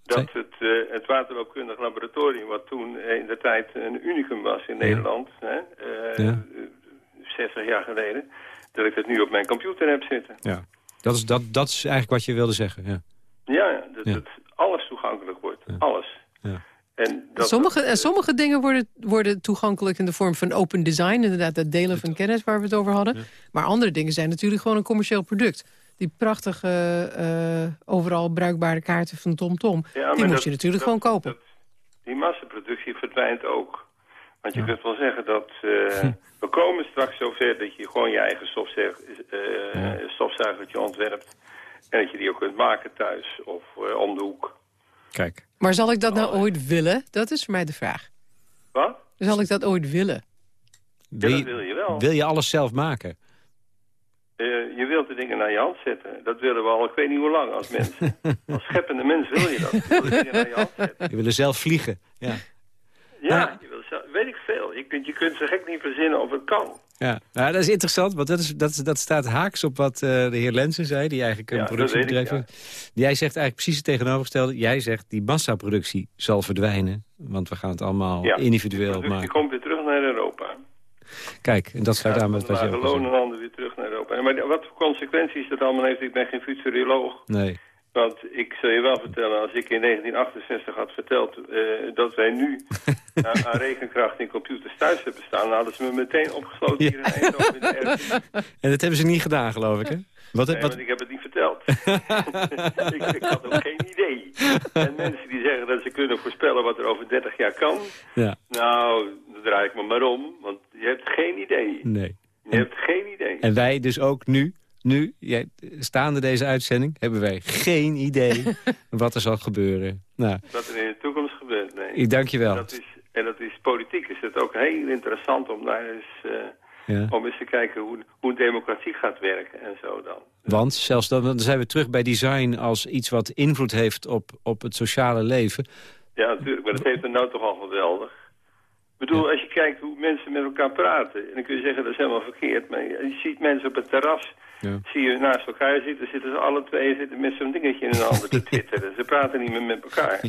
Dat het, uh, het waterbouwkundig laboratorium, wat toen in de tijd een unicum was in Nederland, hè, uh, ja. 60 jaar geleden, dat ik het nu op mijn computer heb zitten. Ja, dat is, dat, dat is eigenlijk wat je wilde zeggen, ja. Ja, dat, ja. alles toegankelijk wordt, alles. Ja. En, dat, sommige, en sommige dingen worden, worden toegankelijk in de vorm van open design. Inderdaad, dat delen van kennis waar we het over hadden. Maar andere dingen zijn natuurlijk gewoon een commercieel product die prachtige, uh, overal bruikbare kaarten van TomTom... Tom, ja, die moet je natuurlijk gewoon kopen. die massaproductie verdwijnt ook. Want je kunt wel zeggen dat... Uh, we komen straks zover dat je gewoon je eigen stofzuiger, uh, stofzuigertje ontwerpt... en dat je die ook kunt maken thuis of om de hoek. Kijk. Maar zal ik dat nou oh, ooit willen? Dat is voor mij de vraag. Wat? Zal ik dat ooit willen? Wil, ja, dat wil je wel. Wil je alles zelf maken? Uh, je wilt de dingen naar je hand zetten. Dat willen we al, ik weet niet hoe lang, als mensen. als scheppende mens wil je dat. Je wil dingen naar je hand zetten. Je wil zelf vliegen, ja. Ja, je weet ik veel. Je kunt, je kunt zo gek niet verzinnen of het kan. Ja, nou, dat is interessant, want dat, is, dat, dat staat haaks op wat uh, de heer Lensen zei... die eigenlijk een ja, productiebedrijf heeft. Jij zegt eigenlijk precies het tegenovergestelde. Jij zegt, die massaproductie zal verdwijnen. Want we gaan het allemaal ja, individueel maken. Die komt weer terug naar Europa. Kijk, en dat sluit aan met wat je lonen landen weer terug naar Europa. Maar wat voor consequenties dat allemaal heeft, ik ben geen futuroloog. Nee. Want ik zal je wel vertellen, als ik in 1968 had verteld uh, dat wij nu aan, aan, rekenkracht in computers thuis hebben staan, dan hadden ze me meteen opgesloten hier in Eindhoven in de En dat hebben ze niet gedaan, geloof ik, hè? Wat, nee, wat... ik heb het niet verteld. ik, ik, had ook geen idee. En mensen die zeggen dat ze kunnen voorspellen wat er over 30 jaar kan... Ja. Nou, dan draai ik me maar om, want je hebt geen idee. Nee. Je hebt geen idee. En wij dus ook nu nu, jij, staande deze uitzending, hebben wij geen idee wat er zal gebeuren. Nou, wat er in de toekomst gebeurt, nee. Ik dank je wel. Dat is, en dat is politiek is het ook heel interessant om daar eens, uh, ja. om eens te kijken hoe, hoe democratie gaat werken en zo dan. Want zelfs dan, dan zijn we terug bij design als iets wat invloed heeft op, op het sociale leven. Ja, natuurlijk, maar dat heeft er nou toch al geweldig. Ik bedoel, als je kijkt hoe mensen met elkaar praten... en dan kun je zeggen dat is helemaal verkeerd... maar je ziet mensen op het terras ja. Zie je naast elkaar zitten, zitten ze alle twee zitten met zo'n dingetje in hun handen te twitteren. ze praten niet meer met elkaar.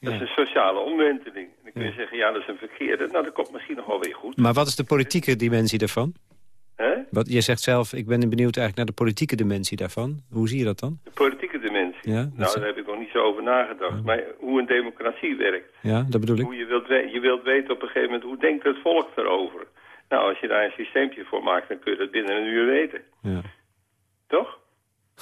Dat is een sociale omwenteling. Dan kun je zeggen, ja, dat is een verkeerde. Nou, dat komt misschien nog wel weer goed. Maar wat is de politieke dimensie daarvan? He? Wat, je zegt zelf, ik ben benieuwd eigenlijk naar de politieke dimensie daarvan. Hoe zie je dat dan? De politieke dimensie? Ja, nou, daar heb ik nog niet zo over nagedacht. Maar hoe een democratie werkt. Ja, dat bedoel ik. Hoe je, wilt je wilt weten op een gegeven moment, hoe denkt het volk erover? Nou, als je daar een systeempje voor maakt, dan kun je dat binnen een uur weten. Ja. Toch?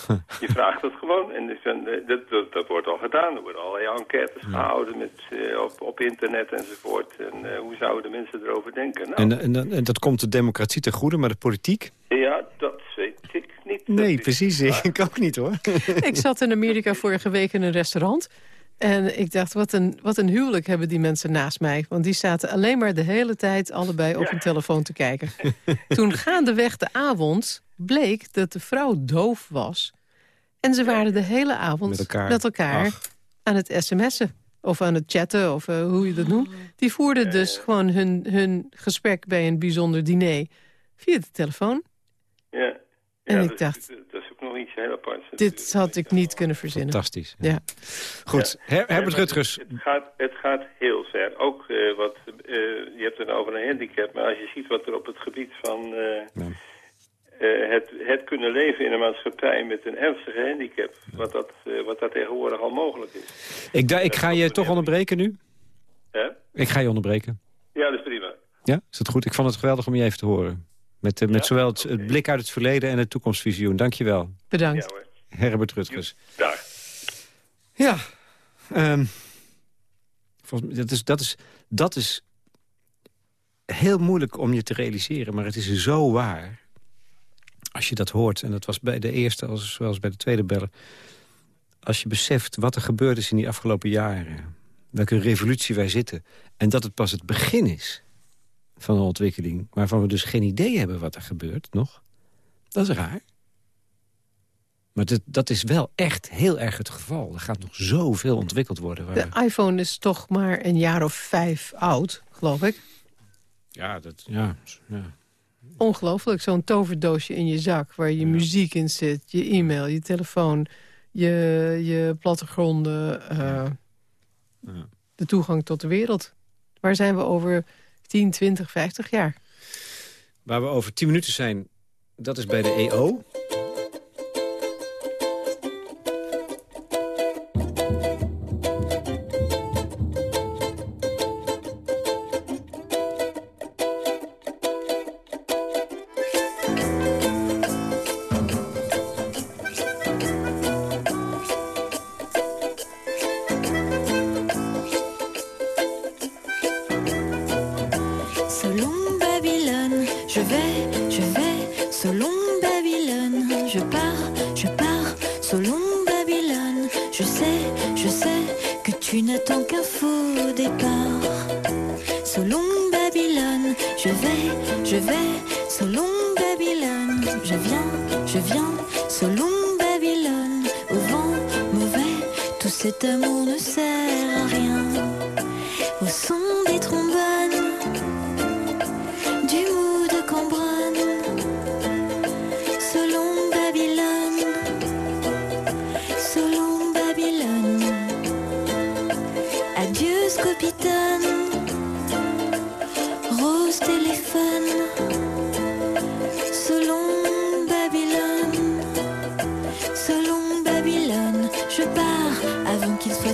je vraagt het gewoon en dus dat, dat, dat, wordt al gedaan. Er worden allerlei enquêtes gehouden met, uh, op, op internet enzovoort. En uh, hoe zouden de mensen erover denken? Nou, en, en, en, dat komt de democratie ten goede, maar de politiek? Ja, dat weet ik niet. Nee, precies. Ik ook niet hoor. ik zat in Amerika vorige week in een restaurant. En ik dacht, wat een, wat een huwelijk hebben die mensen naast mij. Want die zaten alleen maar de hele tijd allebei op hun telefoon te kijken. Toen gaandeweg de avond bleek dat de vrouw doof was. En ze waren de hele avond met elkaar, aan het sms'en. Of aan het chatten, of uh, hoe je dat noemt. Die voerden dus gewoon hun, hun gesprek bij een bijzonder diner via de telefoon. Ja. En ik dacht... Nog iets heel aparts. Dit had ik niet kunnen verzinnen. Fantastisch. Ja. Goed, Her Herbert Rutgers. Het gaat, het gaat heel ver. Ook uh, wat, uh, je hebt het over een handicap, maar als je ziet wat er op het gebied van... Ja uh, het, het, kunnen leven in een maatschappij met een ernstige handicap. Wat, dat, uh, wat dat tegenwoordig al mogelijk is. Ik, da, ik ga je toch onderbreken nu? Hè? Ik ga je onderbreken. Ja, dat is prima. Ja, is dat goed? Ik vond het geweldig om je even te horen. Met, uh, met ja? zowel het, het, blik uit het verleden en het toekomstvisioen. Dank je wel. Bedankt. Ja, Herbert Rutgers. Dag. Ja. Um, volgens, dat, is, dat, is, dat is heel moeilijk om je te realiseren, maar het is zo waar als je dat hoort, en dat was bij de eerste als, zoals bij de tweede bellen... als je beseft wat er gebeurd is in die afgelopen jaren... welke revolutie wij zitten... en dat het pas het begin is van een ontwikkeling... waarvan we dus geen idee hebben wat er gebeurt nog... dat is raar. Maar dat, dat is wel echt heel erg het geval. Er gaat nog zoveel ontwikkeld worden. Waar... De iPhone is toch maar een jaar of vijf oud, geloof ik. Ja, dat, ja, ja. Ongelooflijk, zo'n toverdoosje in je zak... waar je muziek in zit, je e-mail, je telefoon... je, je plattegronden, uh, ja. de toegang tot de wereld. Waar zijn we over 10, 20, 50 jaar? Waar we over 10 minuten zijn, dat is bij de EO...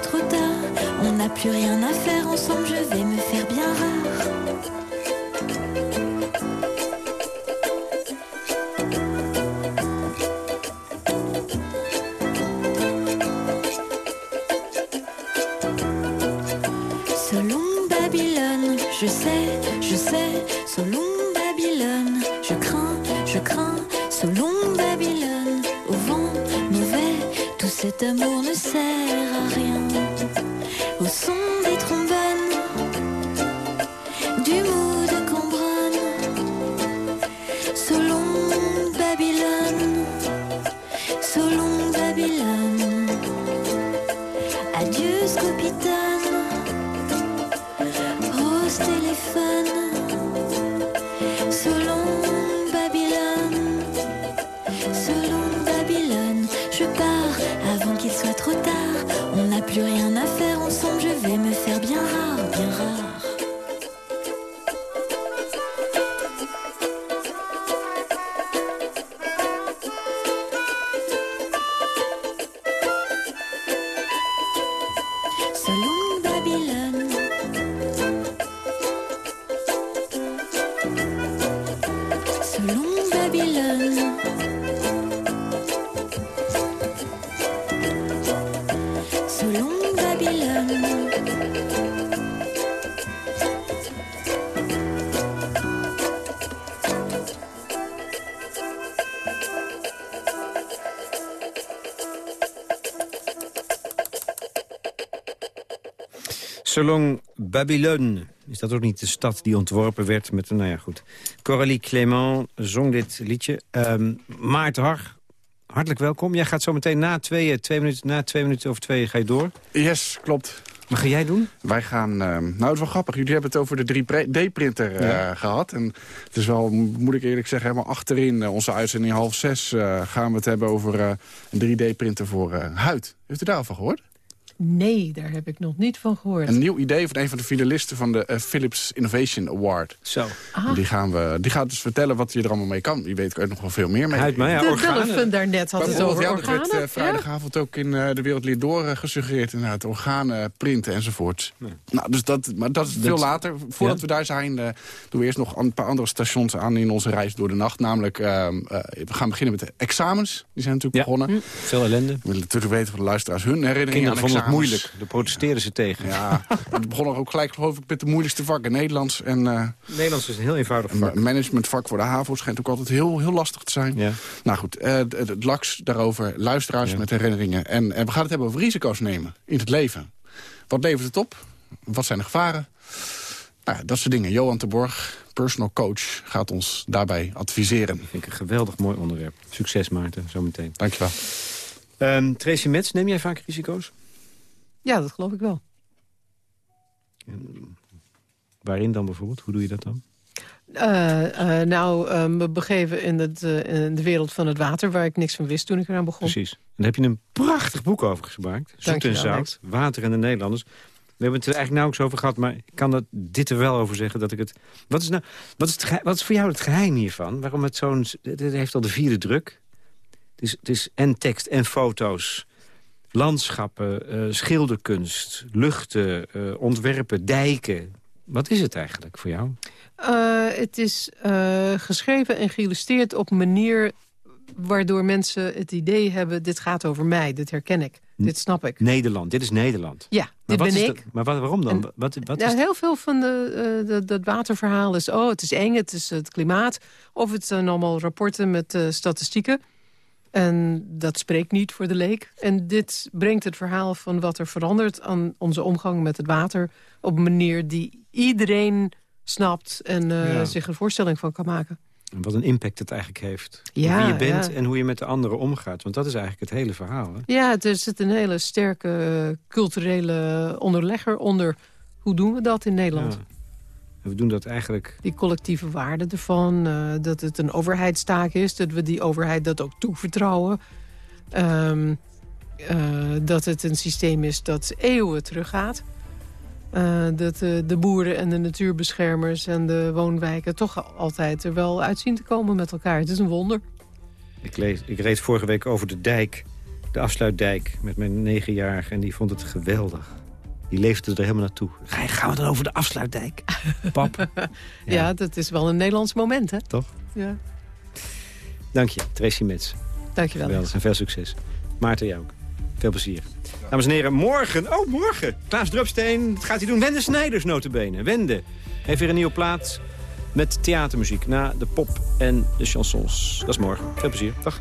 trop tard. On n'a plus rien à faire ensemble, je vais me faire bien rare. Selon Babylone. Is dat ook niet de stad die ontworpen werd met... Nou ja, goed. Coralie Clément zong dit liedje. Ehm Maarten Har, hartelijk welkom. Jij gaat zo meteen na twee, twee minuten, na twee minuten of twee ga je door. Yes, klopt. Wat ga jij doen? Wij gaan... eh, nou, het is wel grappig. Jullie hebben het over de 3D-printer eh, Ja. gehad. En het is wel, moet ik eerlijk zeggen, helemaal achterin. eh, onze uitzending half zes eh, gaan we het hebben over een 3D-printer voor huid. Heeft u daarvan gehoord? Nee, daar heb ik nog niet van gehoord. Een nieuw idee van een van de finalisten van de eh, Philips Innovation Award. Zo. Ah. Die, gaan we, die gaat dus vertellen wat je er allemaal mee kan. Wie weet je er nog wel veel meer mee. Huid, maar ja, de organen. Daarnet had het over ja, dat werd organen. eh, vrijdagavond ook in eh, de Wereld Leert Door gesuggereerd. Inderdaad, organen printen enzovoort. Nou, dus dat, maar dat is veel later. Voordat Ja. we daar zijn, doen we eerst nog een paar andere stations aan in onze reis door de nacht. Namelijk, ehm, eh, we gaan beginnen met de examens. Die zijn natuurlijk Ja. begonnen. Veel ellende. We willen natuurlijk weten van de luisteraars hun herinneringen aan examens. Moeilijk. Daar protesteerden ze tegen. Ja, het begon ook gelijk geloof ik met de moeilijkste vakken. Nederlands en eh, Nederlands is een heel eenvoudig vak. een managementvak voor de HAVO schijnt ook altijd heel, heel lastig te zijn. Ja. Nou goed, eh, het, laks daarover, luisteraars Ja. met herinneringen. En, en we gaan het hebben over risico's nemen in het leven. Wat levert het op? Wat zijn de gevaren? Nou, dat soort dingen. Johan de Borg, personal coach, gaat ons daarbij adviseren. Vind ik een geweldig mooi onderwerp. Succes Maarten, zometeen. Dankjewel. Ehm Tracy Metz, neem jij vaak risico's? Ja, dat geloof ik wel. Waarin dan bijvoorbeeld? Hoe doe je dat dan? Eh, eh, nou, eh, me begeven in, het, eh, in de wereld van het water... waar ik niks van wist toen ik eraan begon. Precies. En daar heb je een prachtig boek over gemaakt. Zoet en zout, water en de Nederlanders. We hebben het er eigenlijk nauwelijks over gehad, maar ik kan dat, dit er wel over zeggen. Dat ik het, wat, is nou, wat, is het, wat is voor jou het geheim hiervan? Waarom het zo'n... Dit heeft al de vierde druk. Het is, het is en tekst en foto's. Landschappen, eh, schilderkunst, luchten, eh, ontwerpen, dijken. Wat is het eigenlijk voor jou? Eh, het is geschreven en geïllustreerd op een manier... waardoor mensen het idee hebben... dit gaat over mij, dit herken ik, dit snap ik. Nederland, dit is Nederland. Ja, Maar dit ben is ik. dat- maar wat, waarom dan? En- wat, wat is heel veel van de, de, dat waterverhaal is... oh, het is eng, het is het klimaat. Of het zijn allemaal rapporten met statistieken. En dat spreekt niet voor de leek. En dit brengt het verhaal van wat er verandert... aan onze omgang met het water... op een manier die iedereen snapt... en Ja. zich een voorstelling van kan maken. En wat een impact het eigenlijk heeft. Ja, Wie je bent ja. en hoe je met de anderen omgaat. Want dat is eigenlijk het hele verhaal. Hè? Ja, er zit een hele sterke eh, culturele onderlegger onder. Hoe doen we dat in Nederland? Ja. En we doen dat eigenlijk... die collectieve waarde ervan. eh, dat het een overheidstaak is. Dat we die overheid dat ook toevertrouwen. Ehm, eh, dat het een systeem is dat eeuwen teruggaat. Eh, dat de boeren en de natuurbeschermers en de woonwijken... toch altijd er wel uitzien te komen met elkaar. Het is een wonder. Ik, lees, ik reed vorige week over de dijk, de afsluitdijk, met mijn negenjarige. En die vond het geweldig. Die leefde er helemaal naartoe. Ga- Gaan we dan over de afsluitdijk? Pap. Ja. dat is wel een Nederlands moment, hè? Toch? Ja. Dank je, Tracy Metz. Dankjewel. Geweldig en veel succes. Maarten, jou ook. Veel plezier. Dames en heren, morgen, oh morgen, Klaas Drupsteen, wat gaat hij doen? Wende Snijders notabene. Wende heeft weer een nieuwe plaat met theatermuziek na de pop en de chansons. Dat is morgen. Veel plezier. Dag.